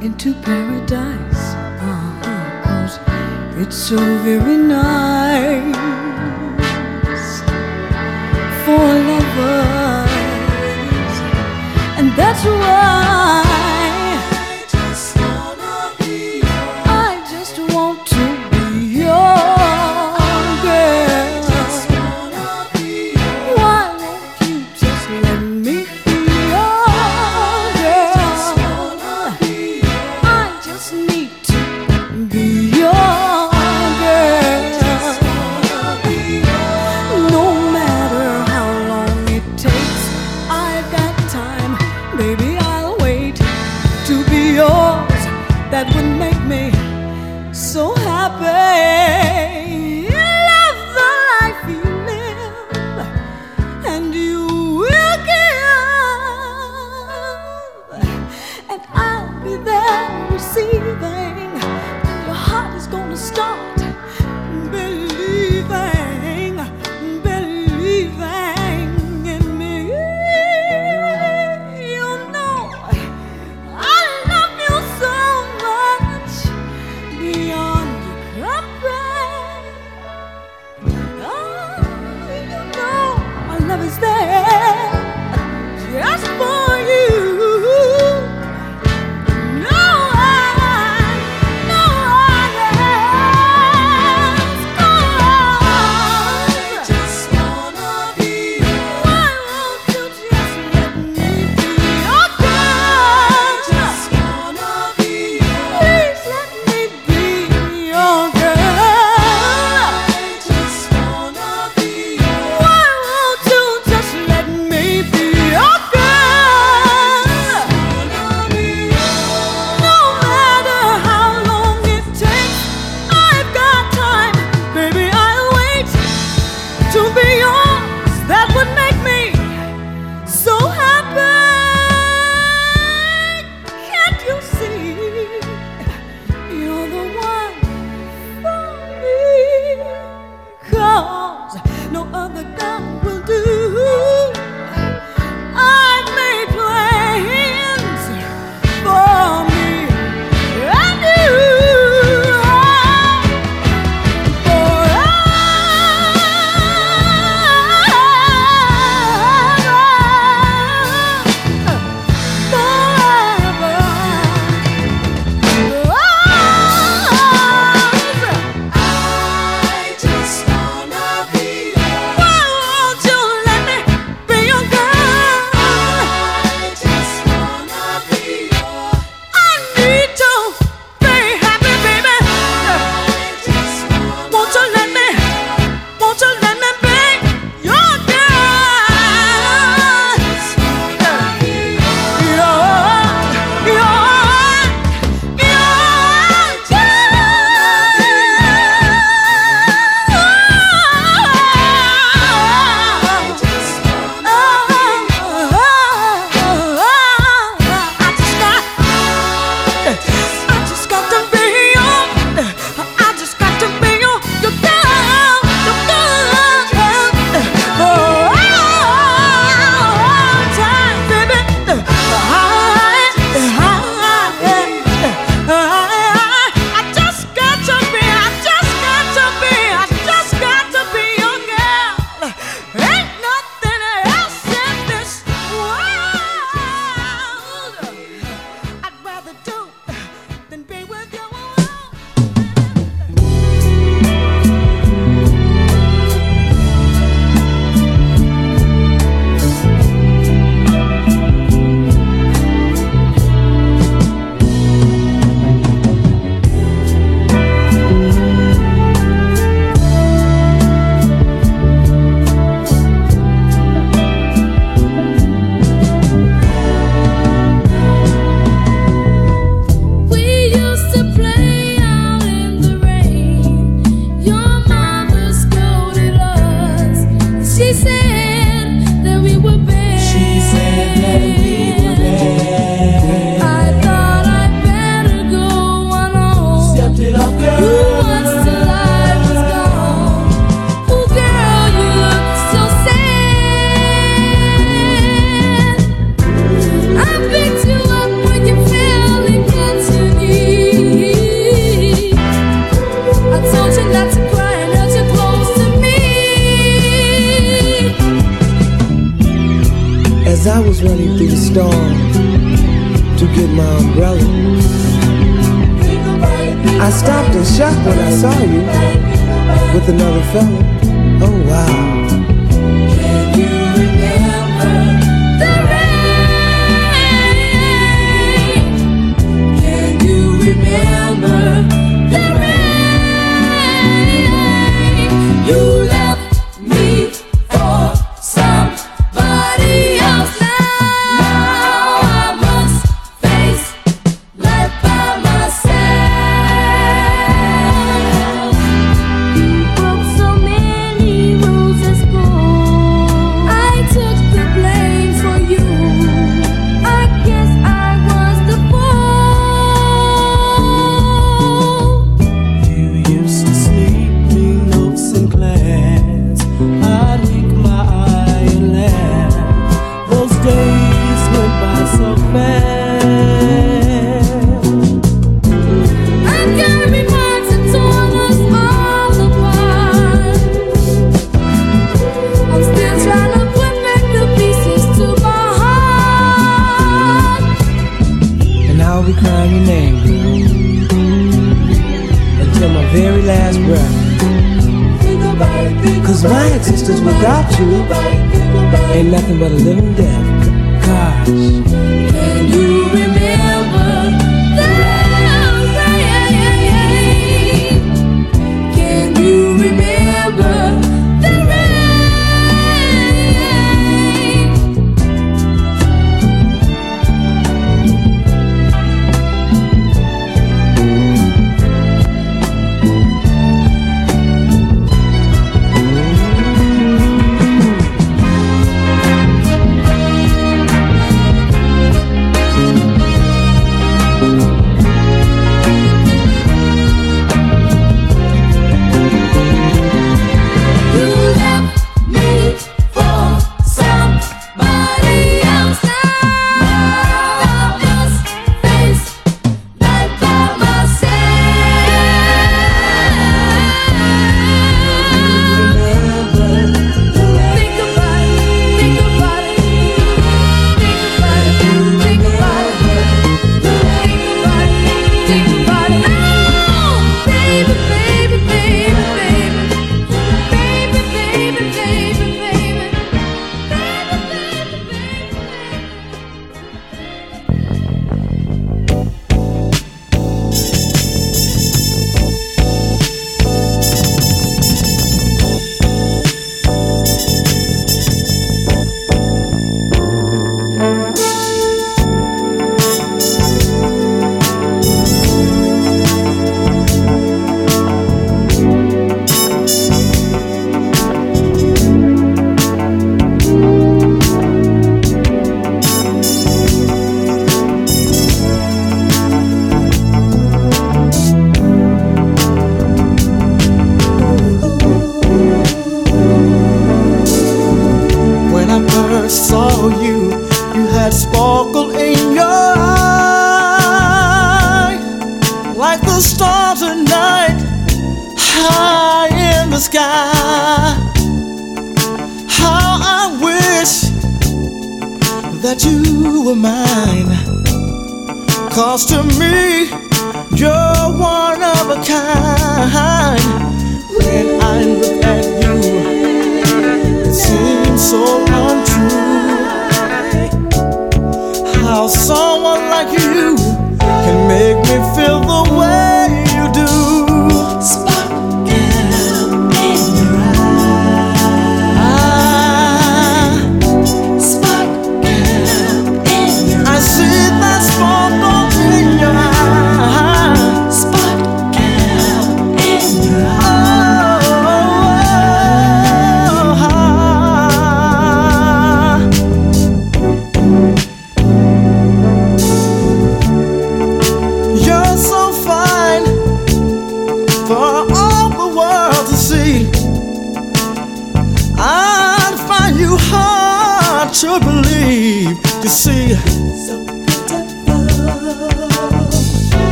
into paradise. Uh-huh, Cause it's so very nice for lovers, and that's why.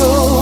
So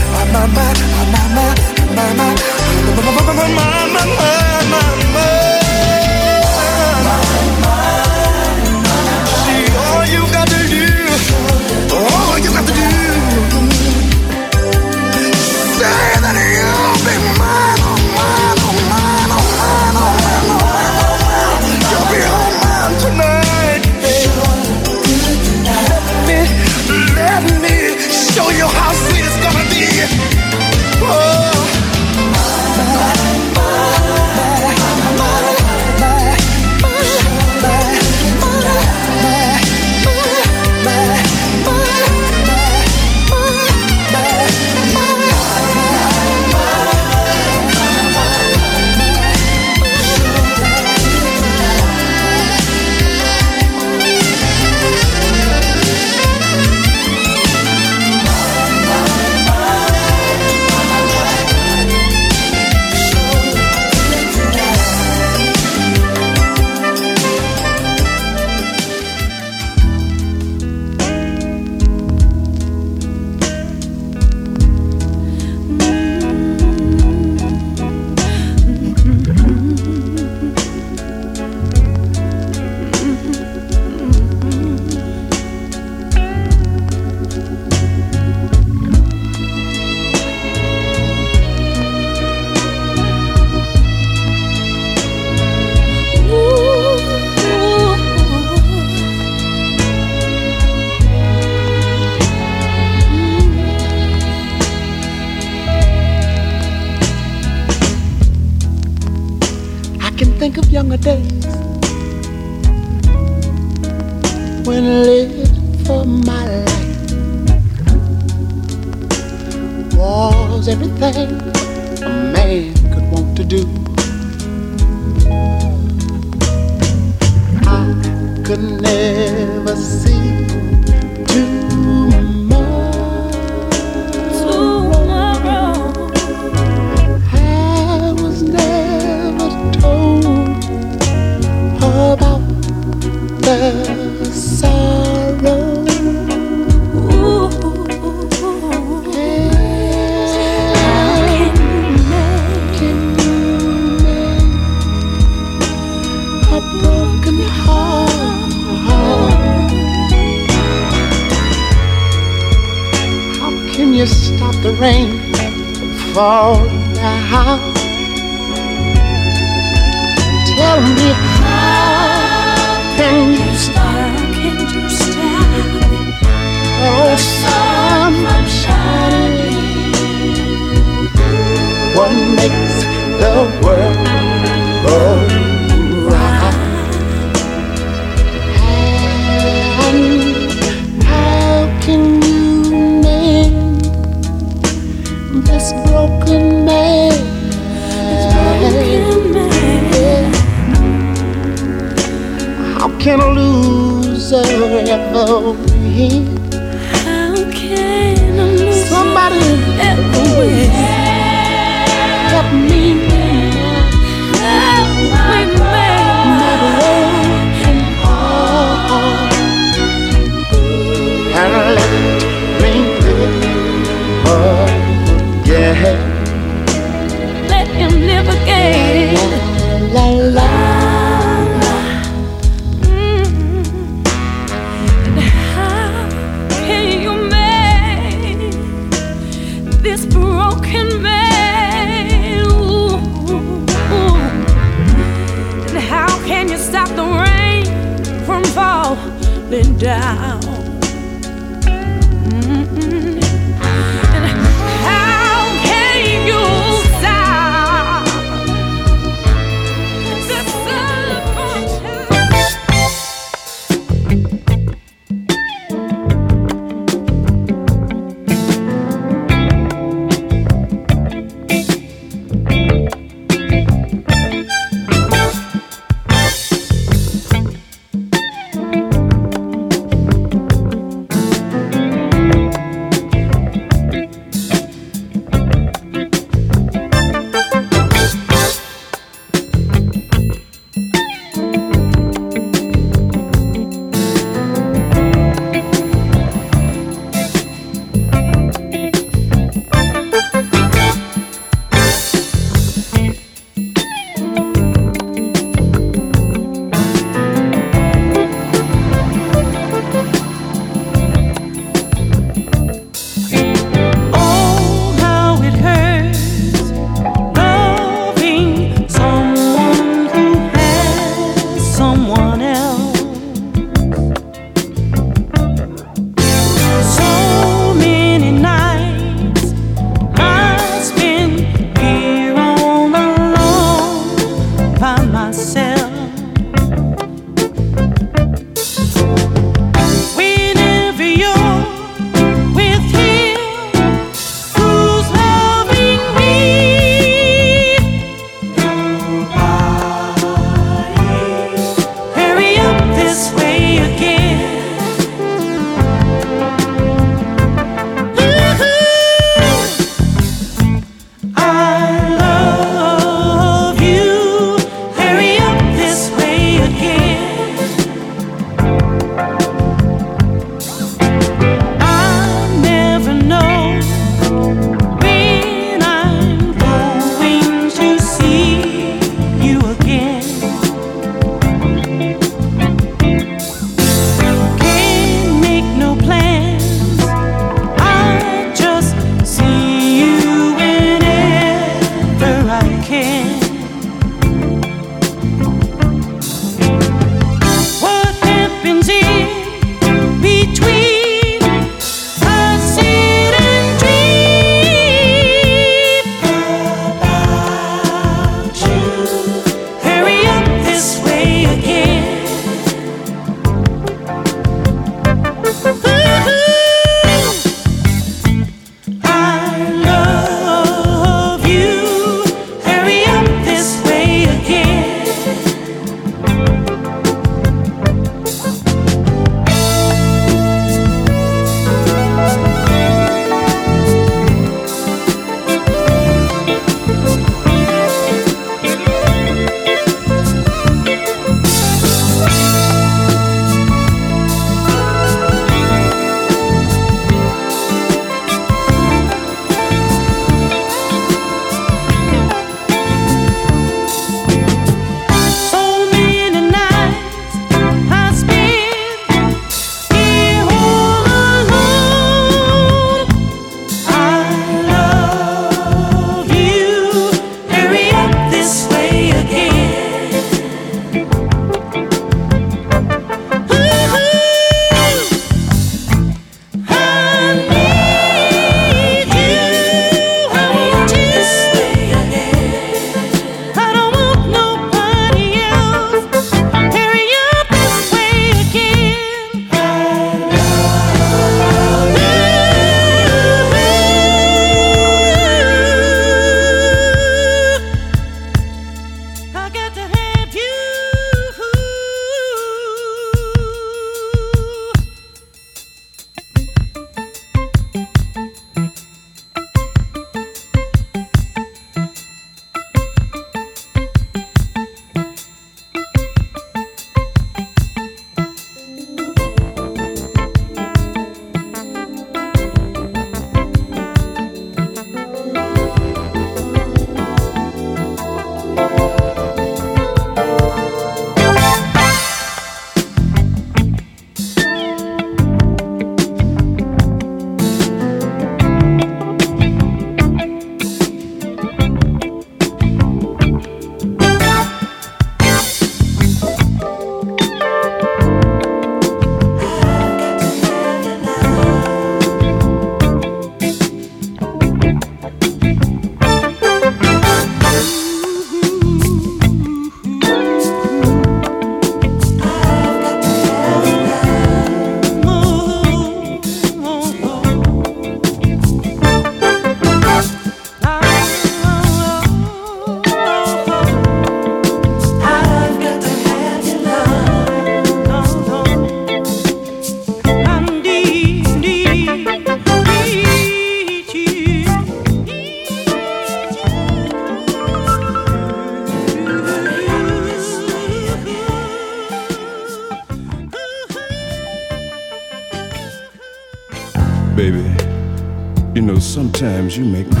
you make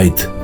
The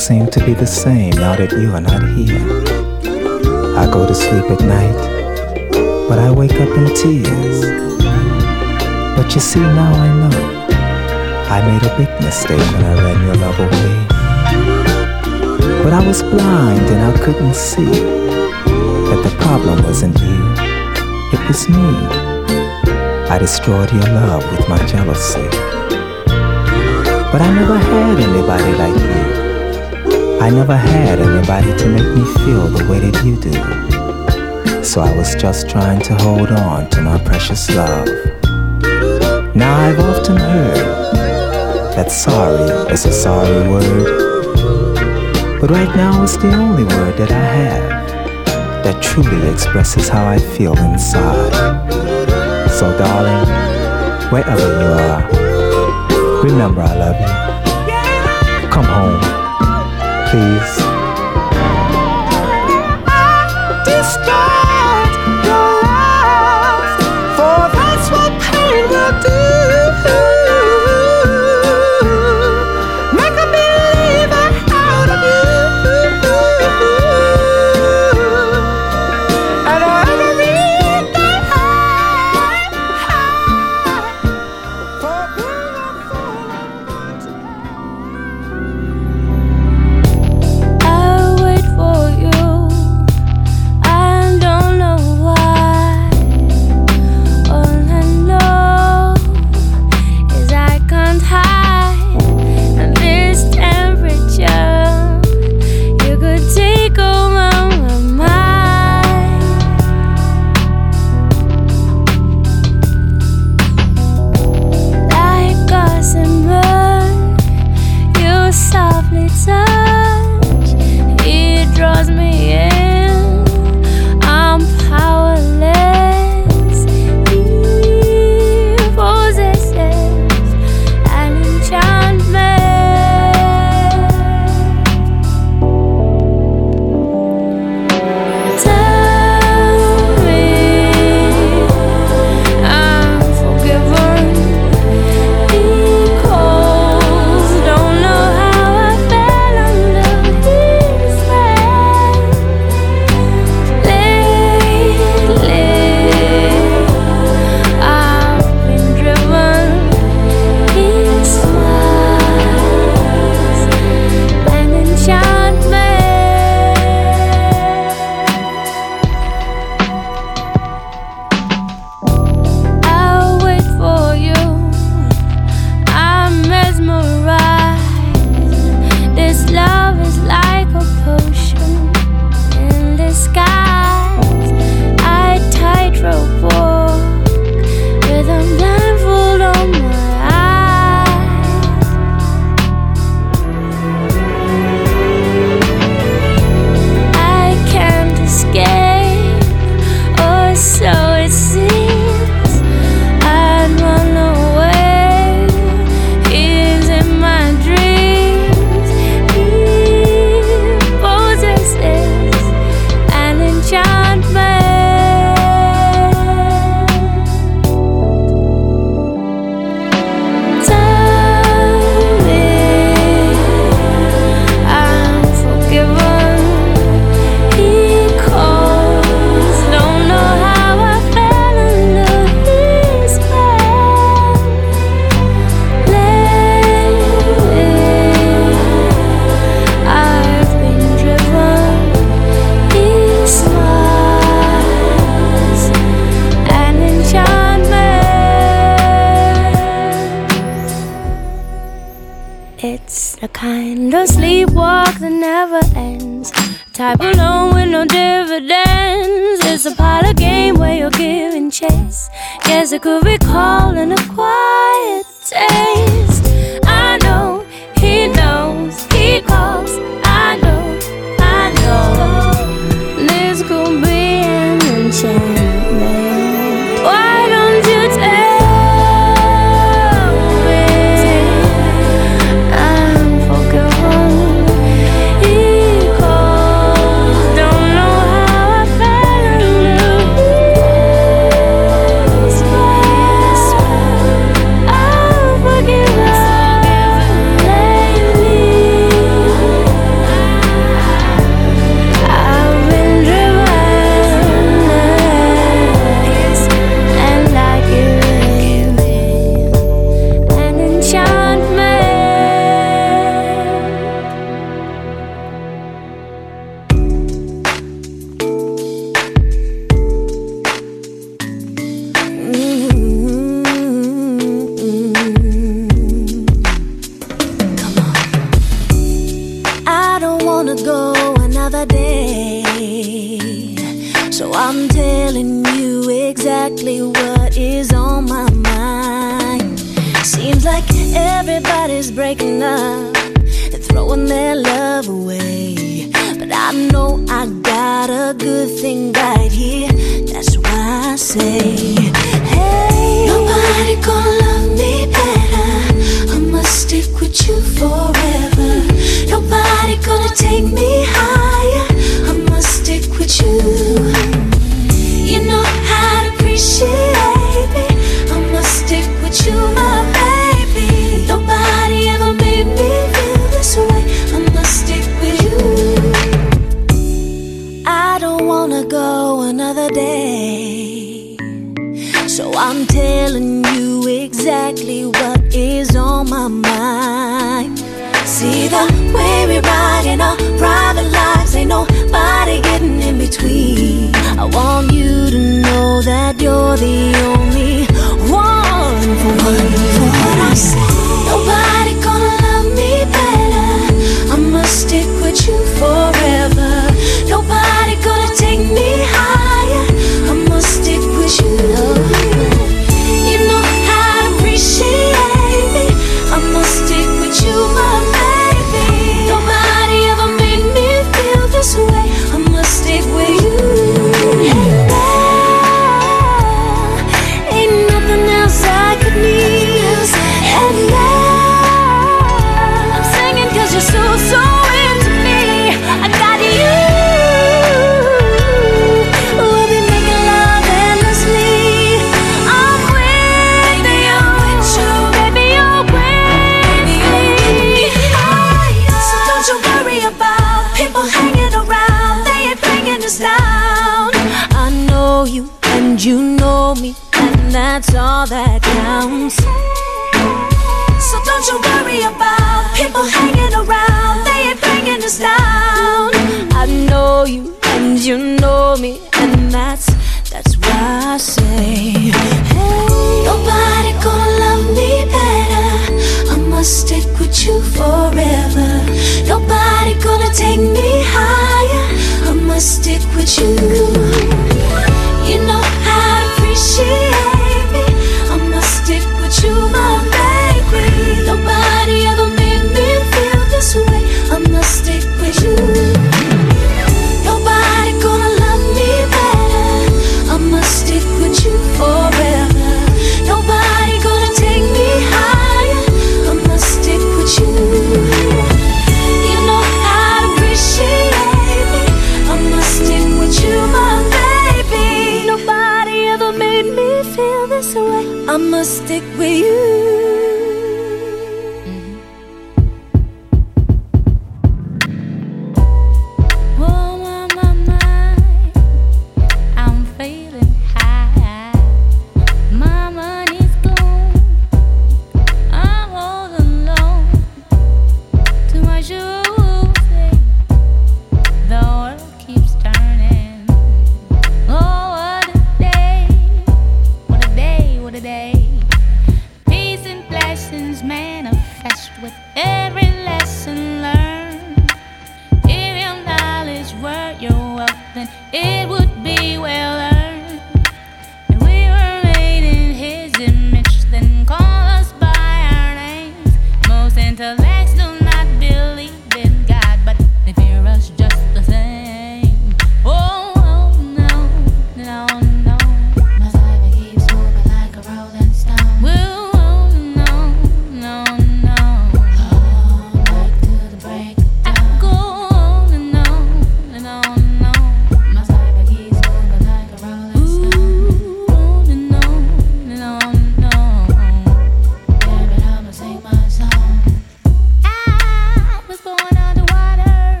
seem to be the same now that you are not here. I go to sleep at night, but I wake up in tears. But you see, now I know I made a big mistake when I ran your love away. But I was blind and I couldn't see that the problem wasn't you, it was me. I destroyed your love with my jealousy. But I never had anybody like you. I never had anybody to make me feel the way that you do. So I was just trying to hold on to my precious love. Now I've often heard that sorry is a sorry word. But right now it's the only word that I have. that truly expresses how I feel inside. So, darling, wherever you are, remember I love you. Come home, please.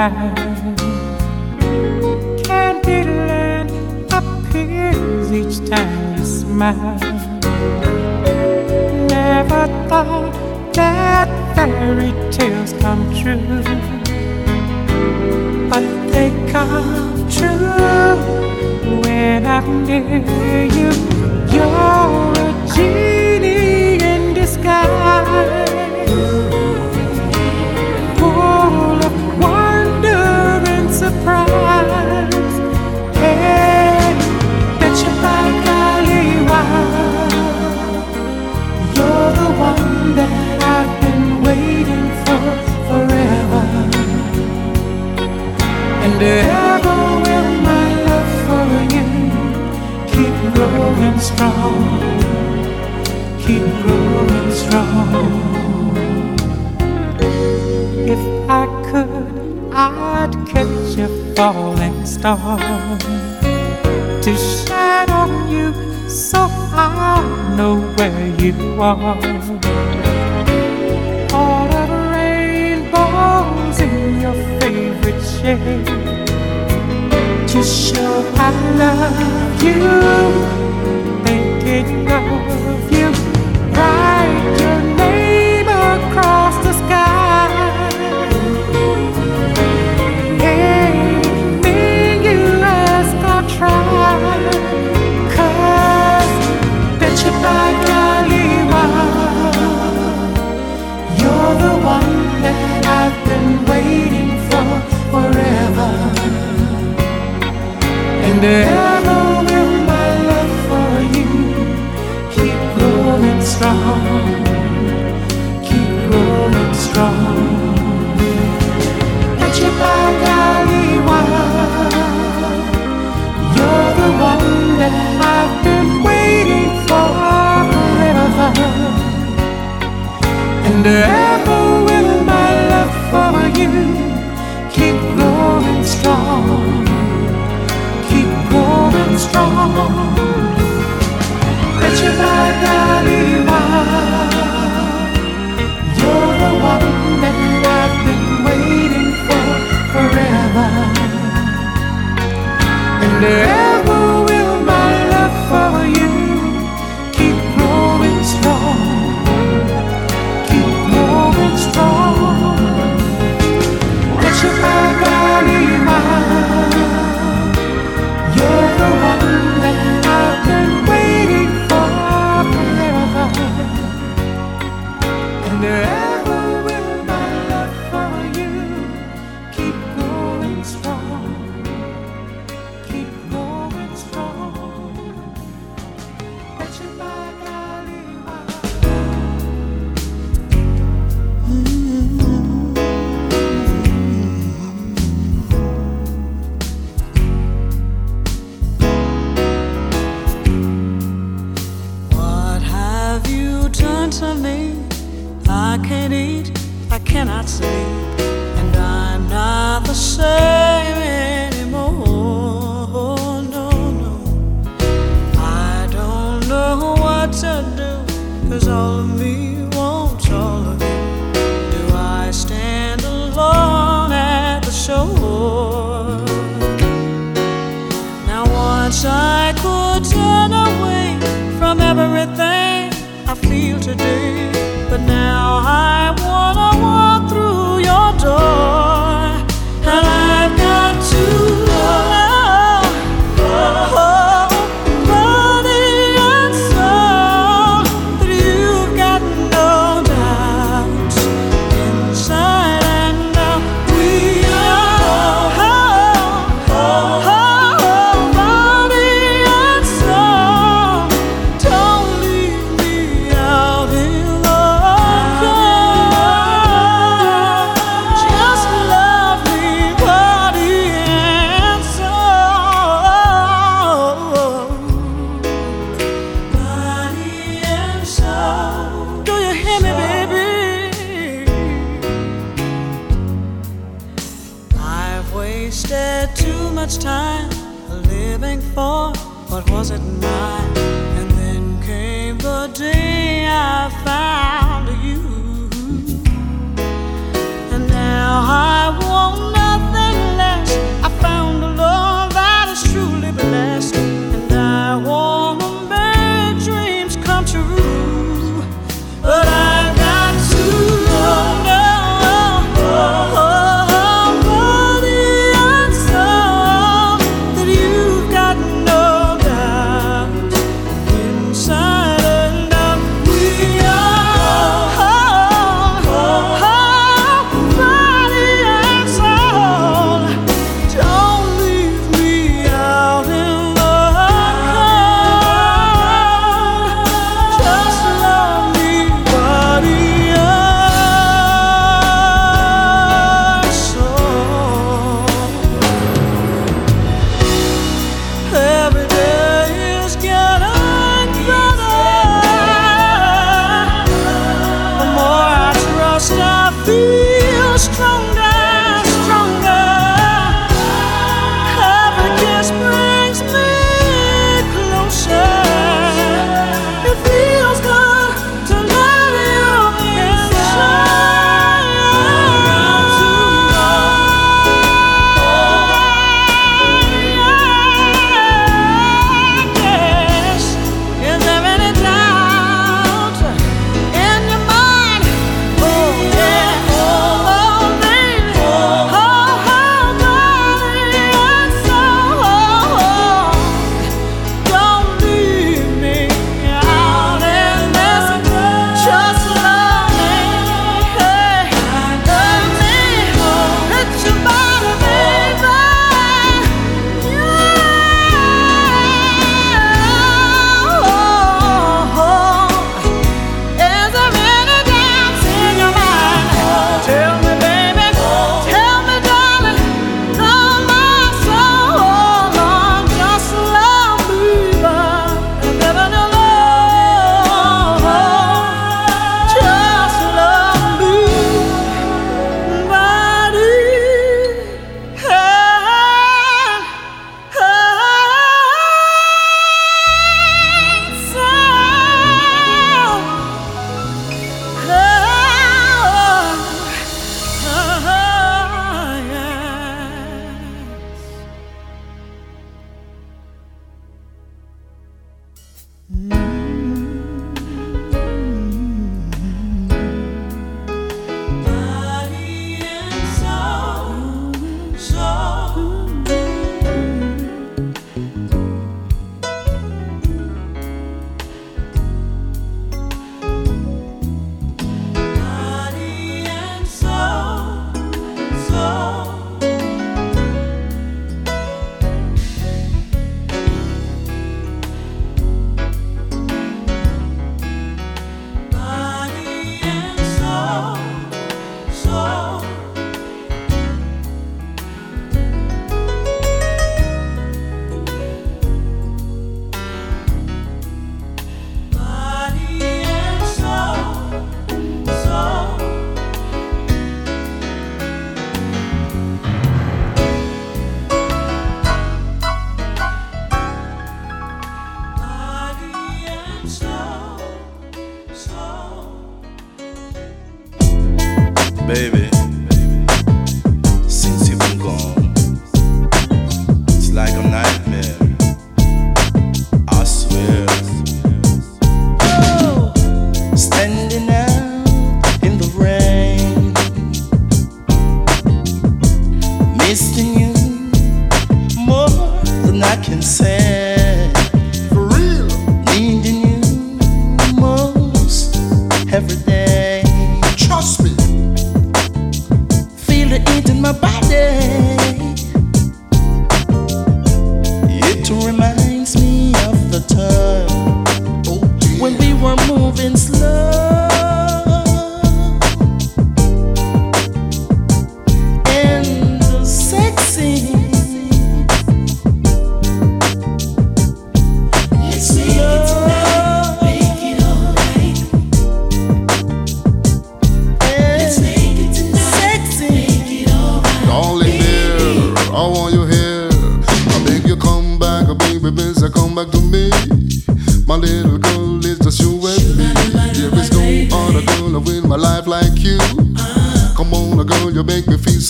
Your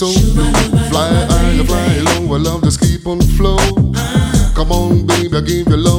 so blue. Fly high, fly low, I love just keep on flow. Come on, baby, I give you love.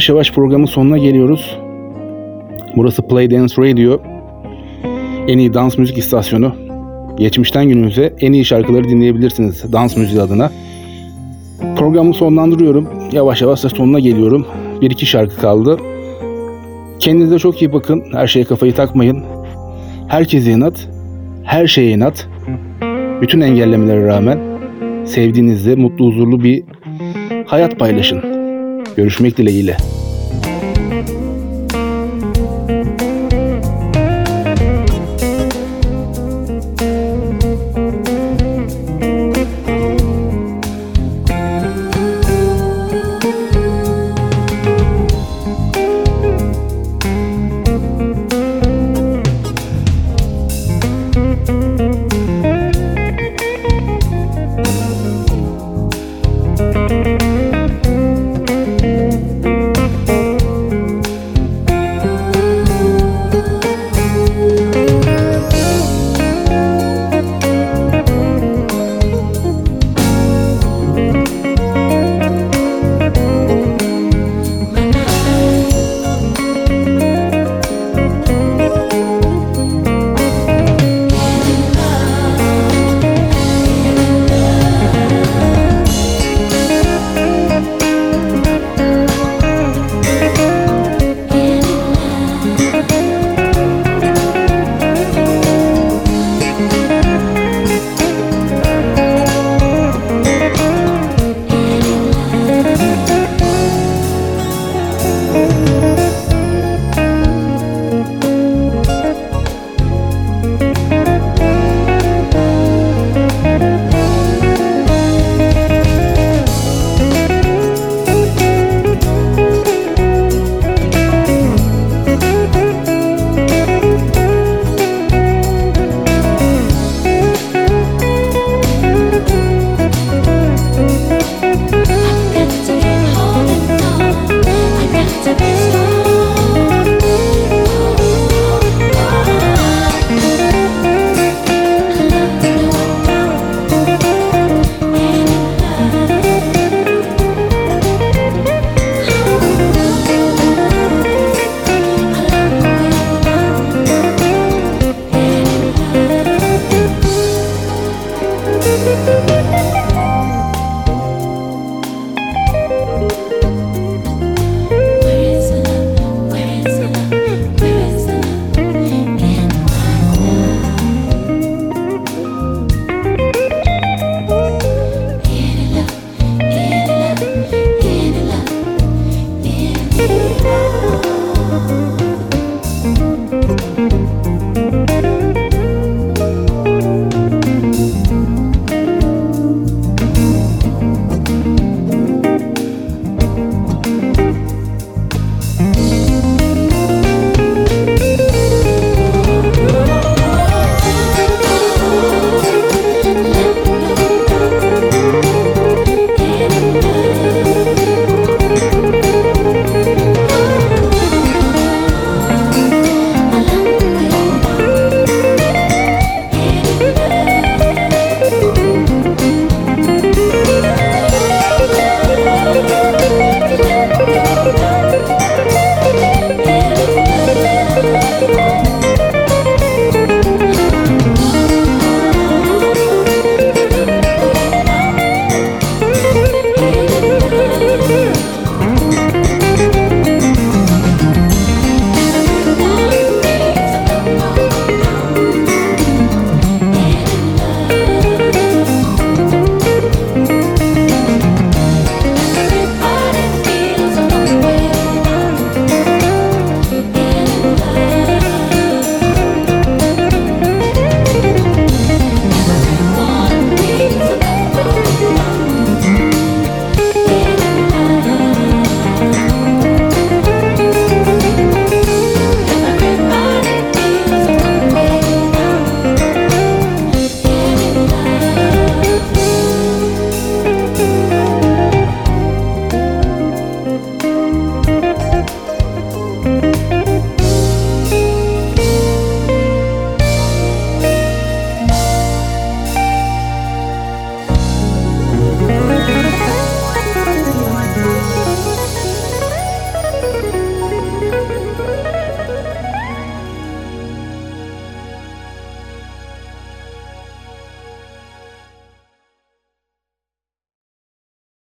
yavaş yavaş programın sonuna geliyoruz. Burası Play Dance Radio. En iyi dans müzik istasyonu. Geçmişten günümüze en iyi şarkıları dinleyebilirsiniz dans müziği adına. Programı sonlandırıyorum. Yavaş yavaş da sonuna geliyorum. Bir iki şarkı kaldı. Kendinize çok iyi bakın. Her şeye kafayı takmayın. Herkese inat. Her şeye inat. Bütün engellemelere rağmen sevdiğinizde mutlu huzurlu bir hayat paylaşın. Görüşmek dileğiyle.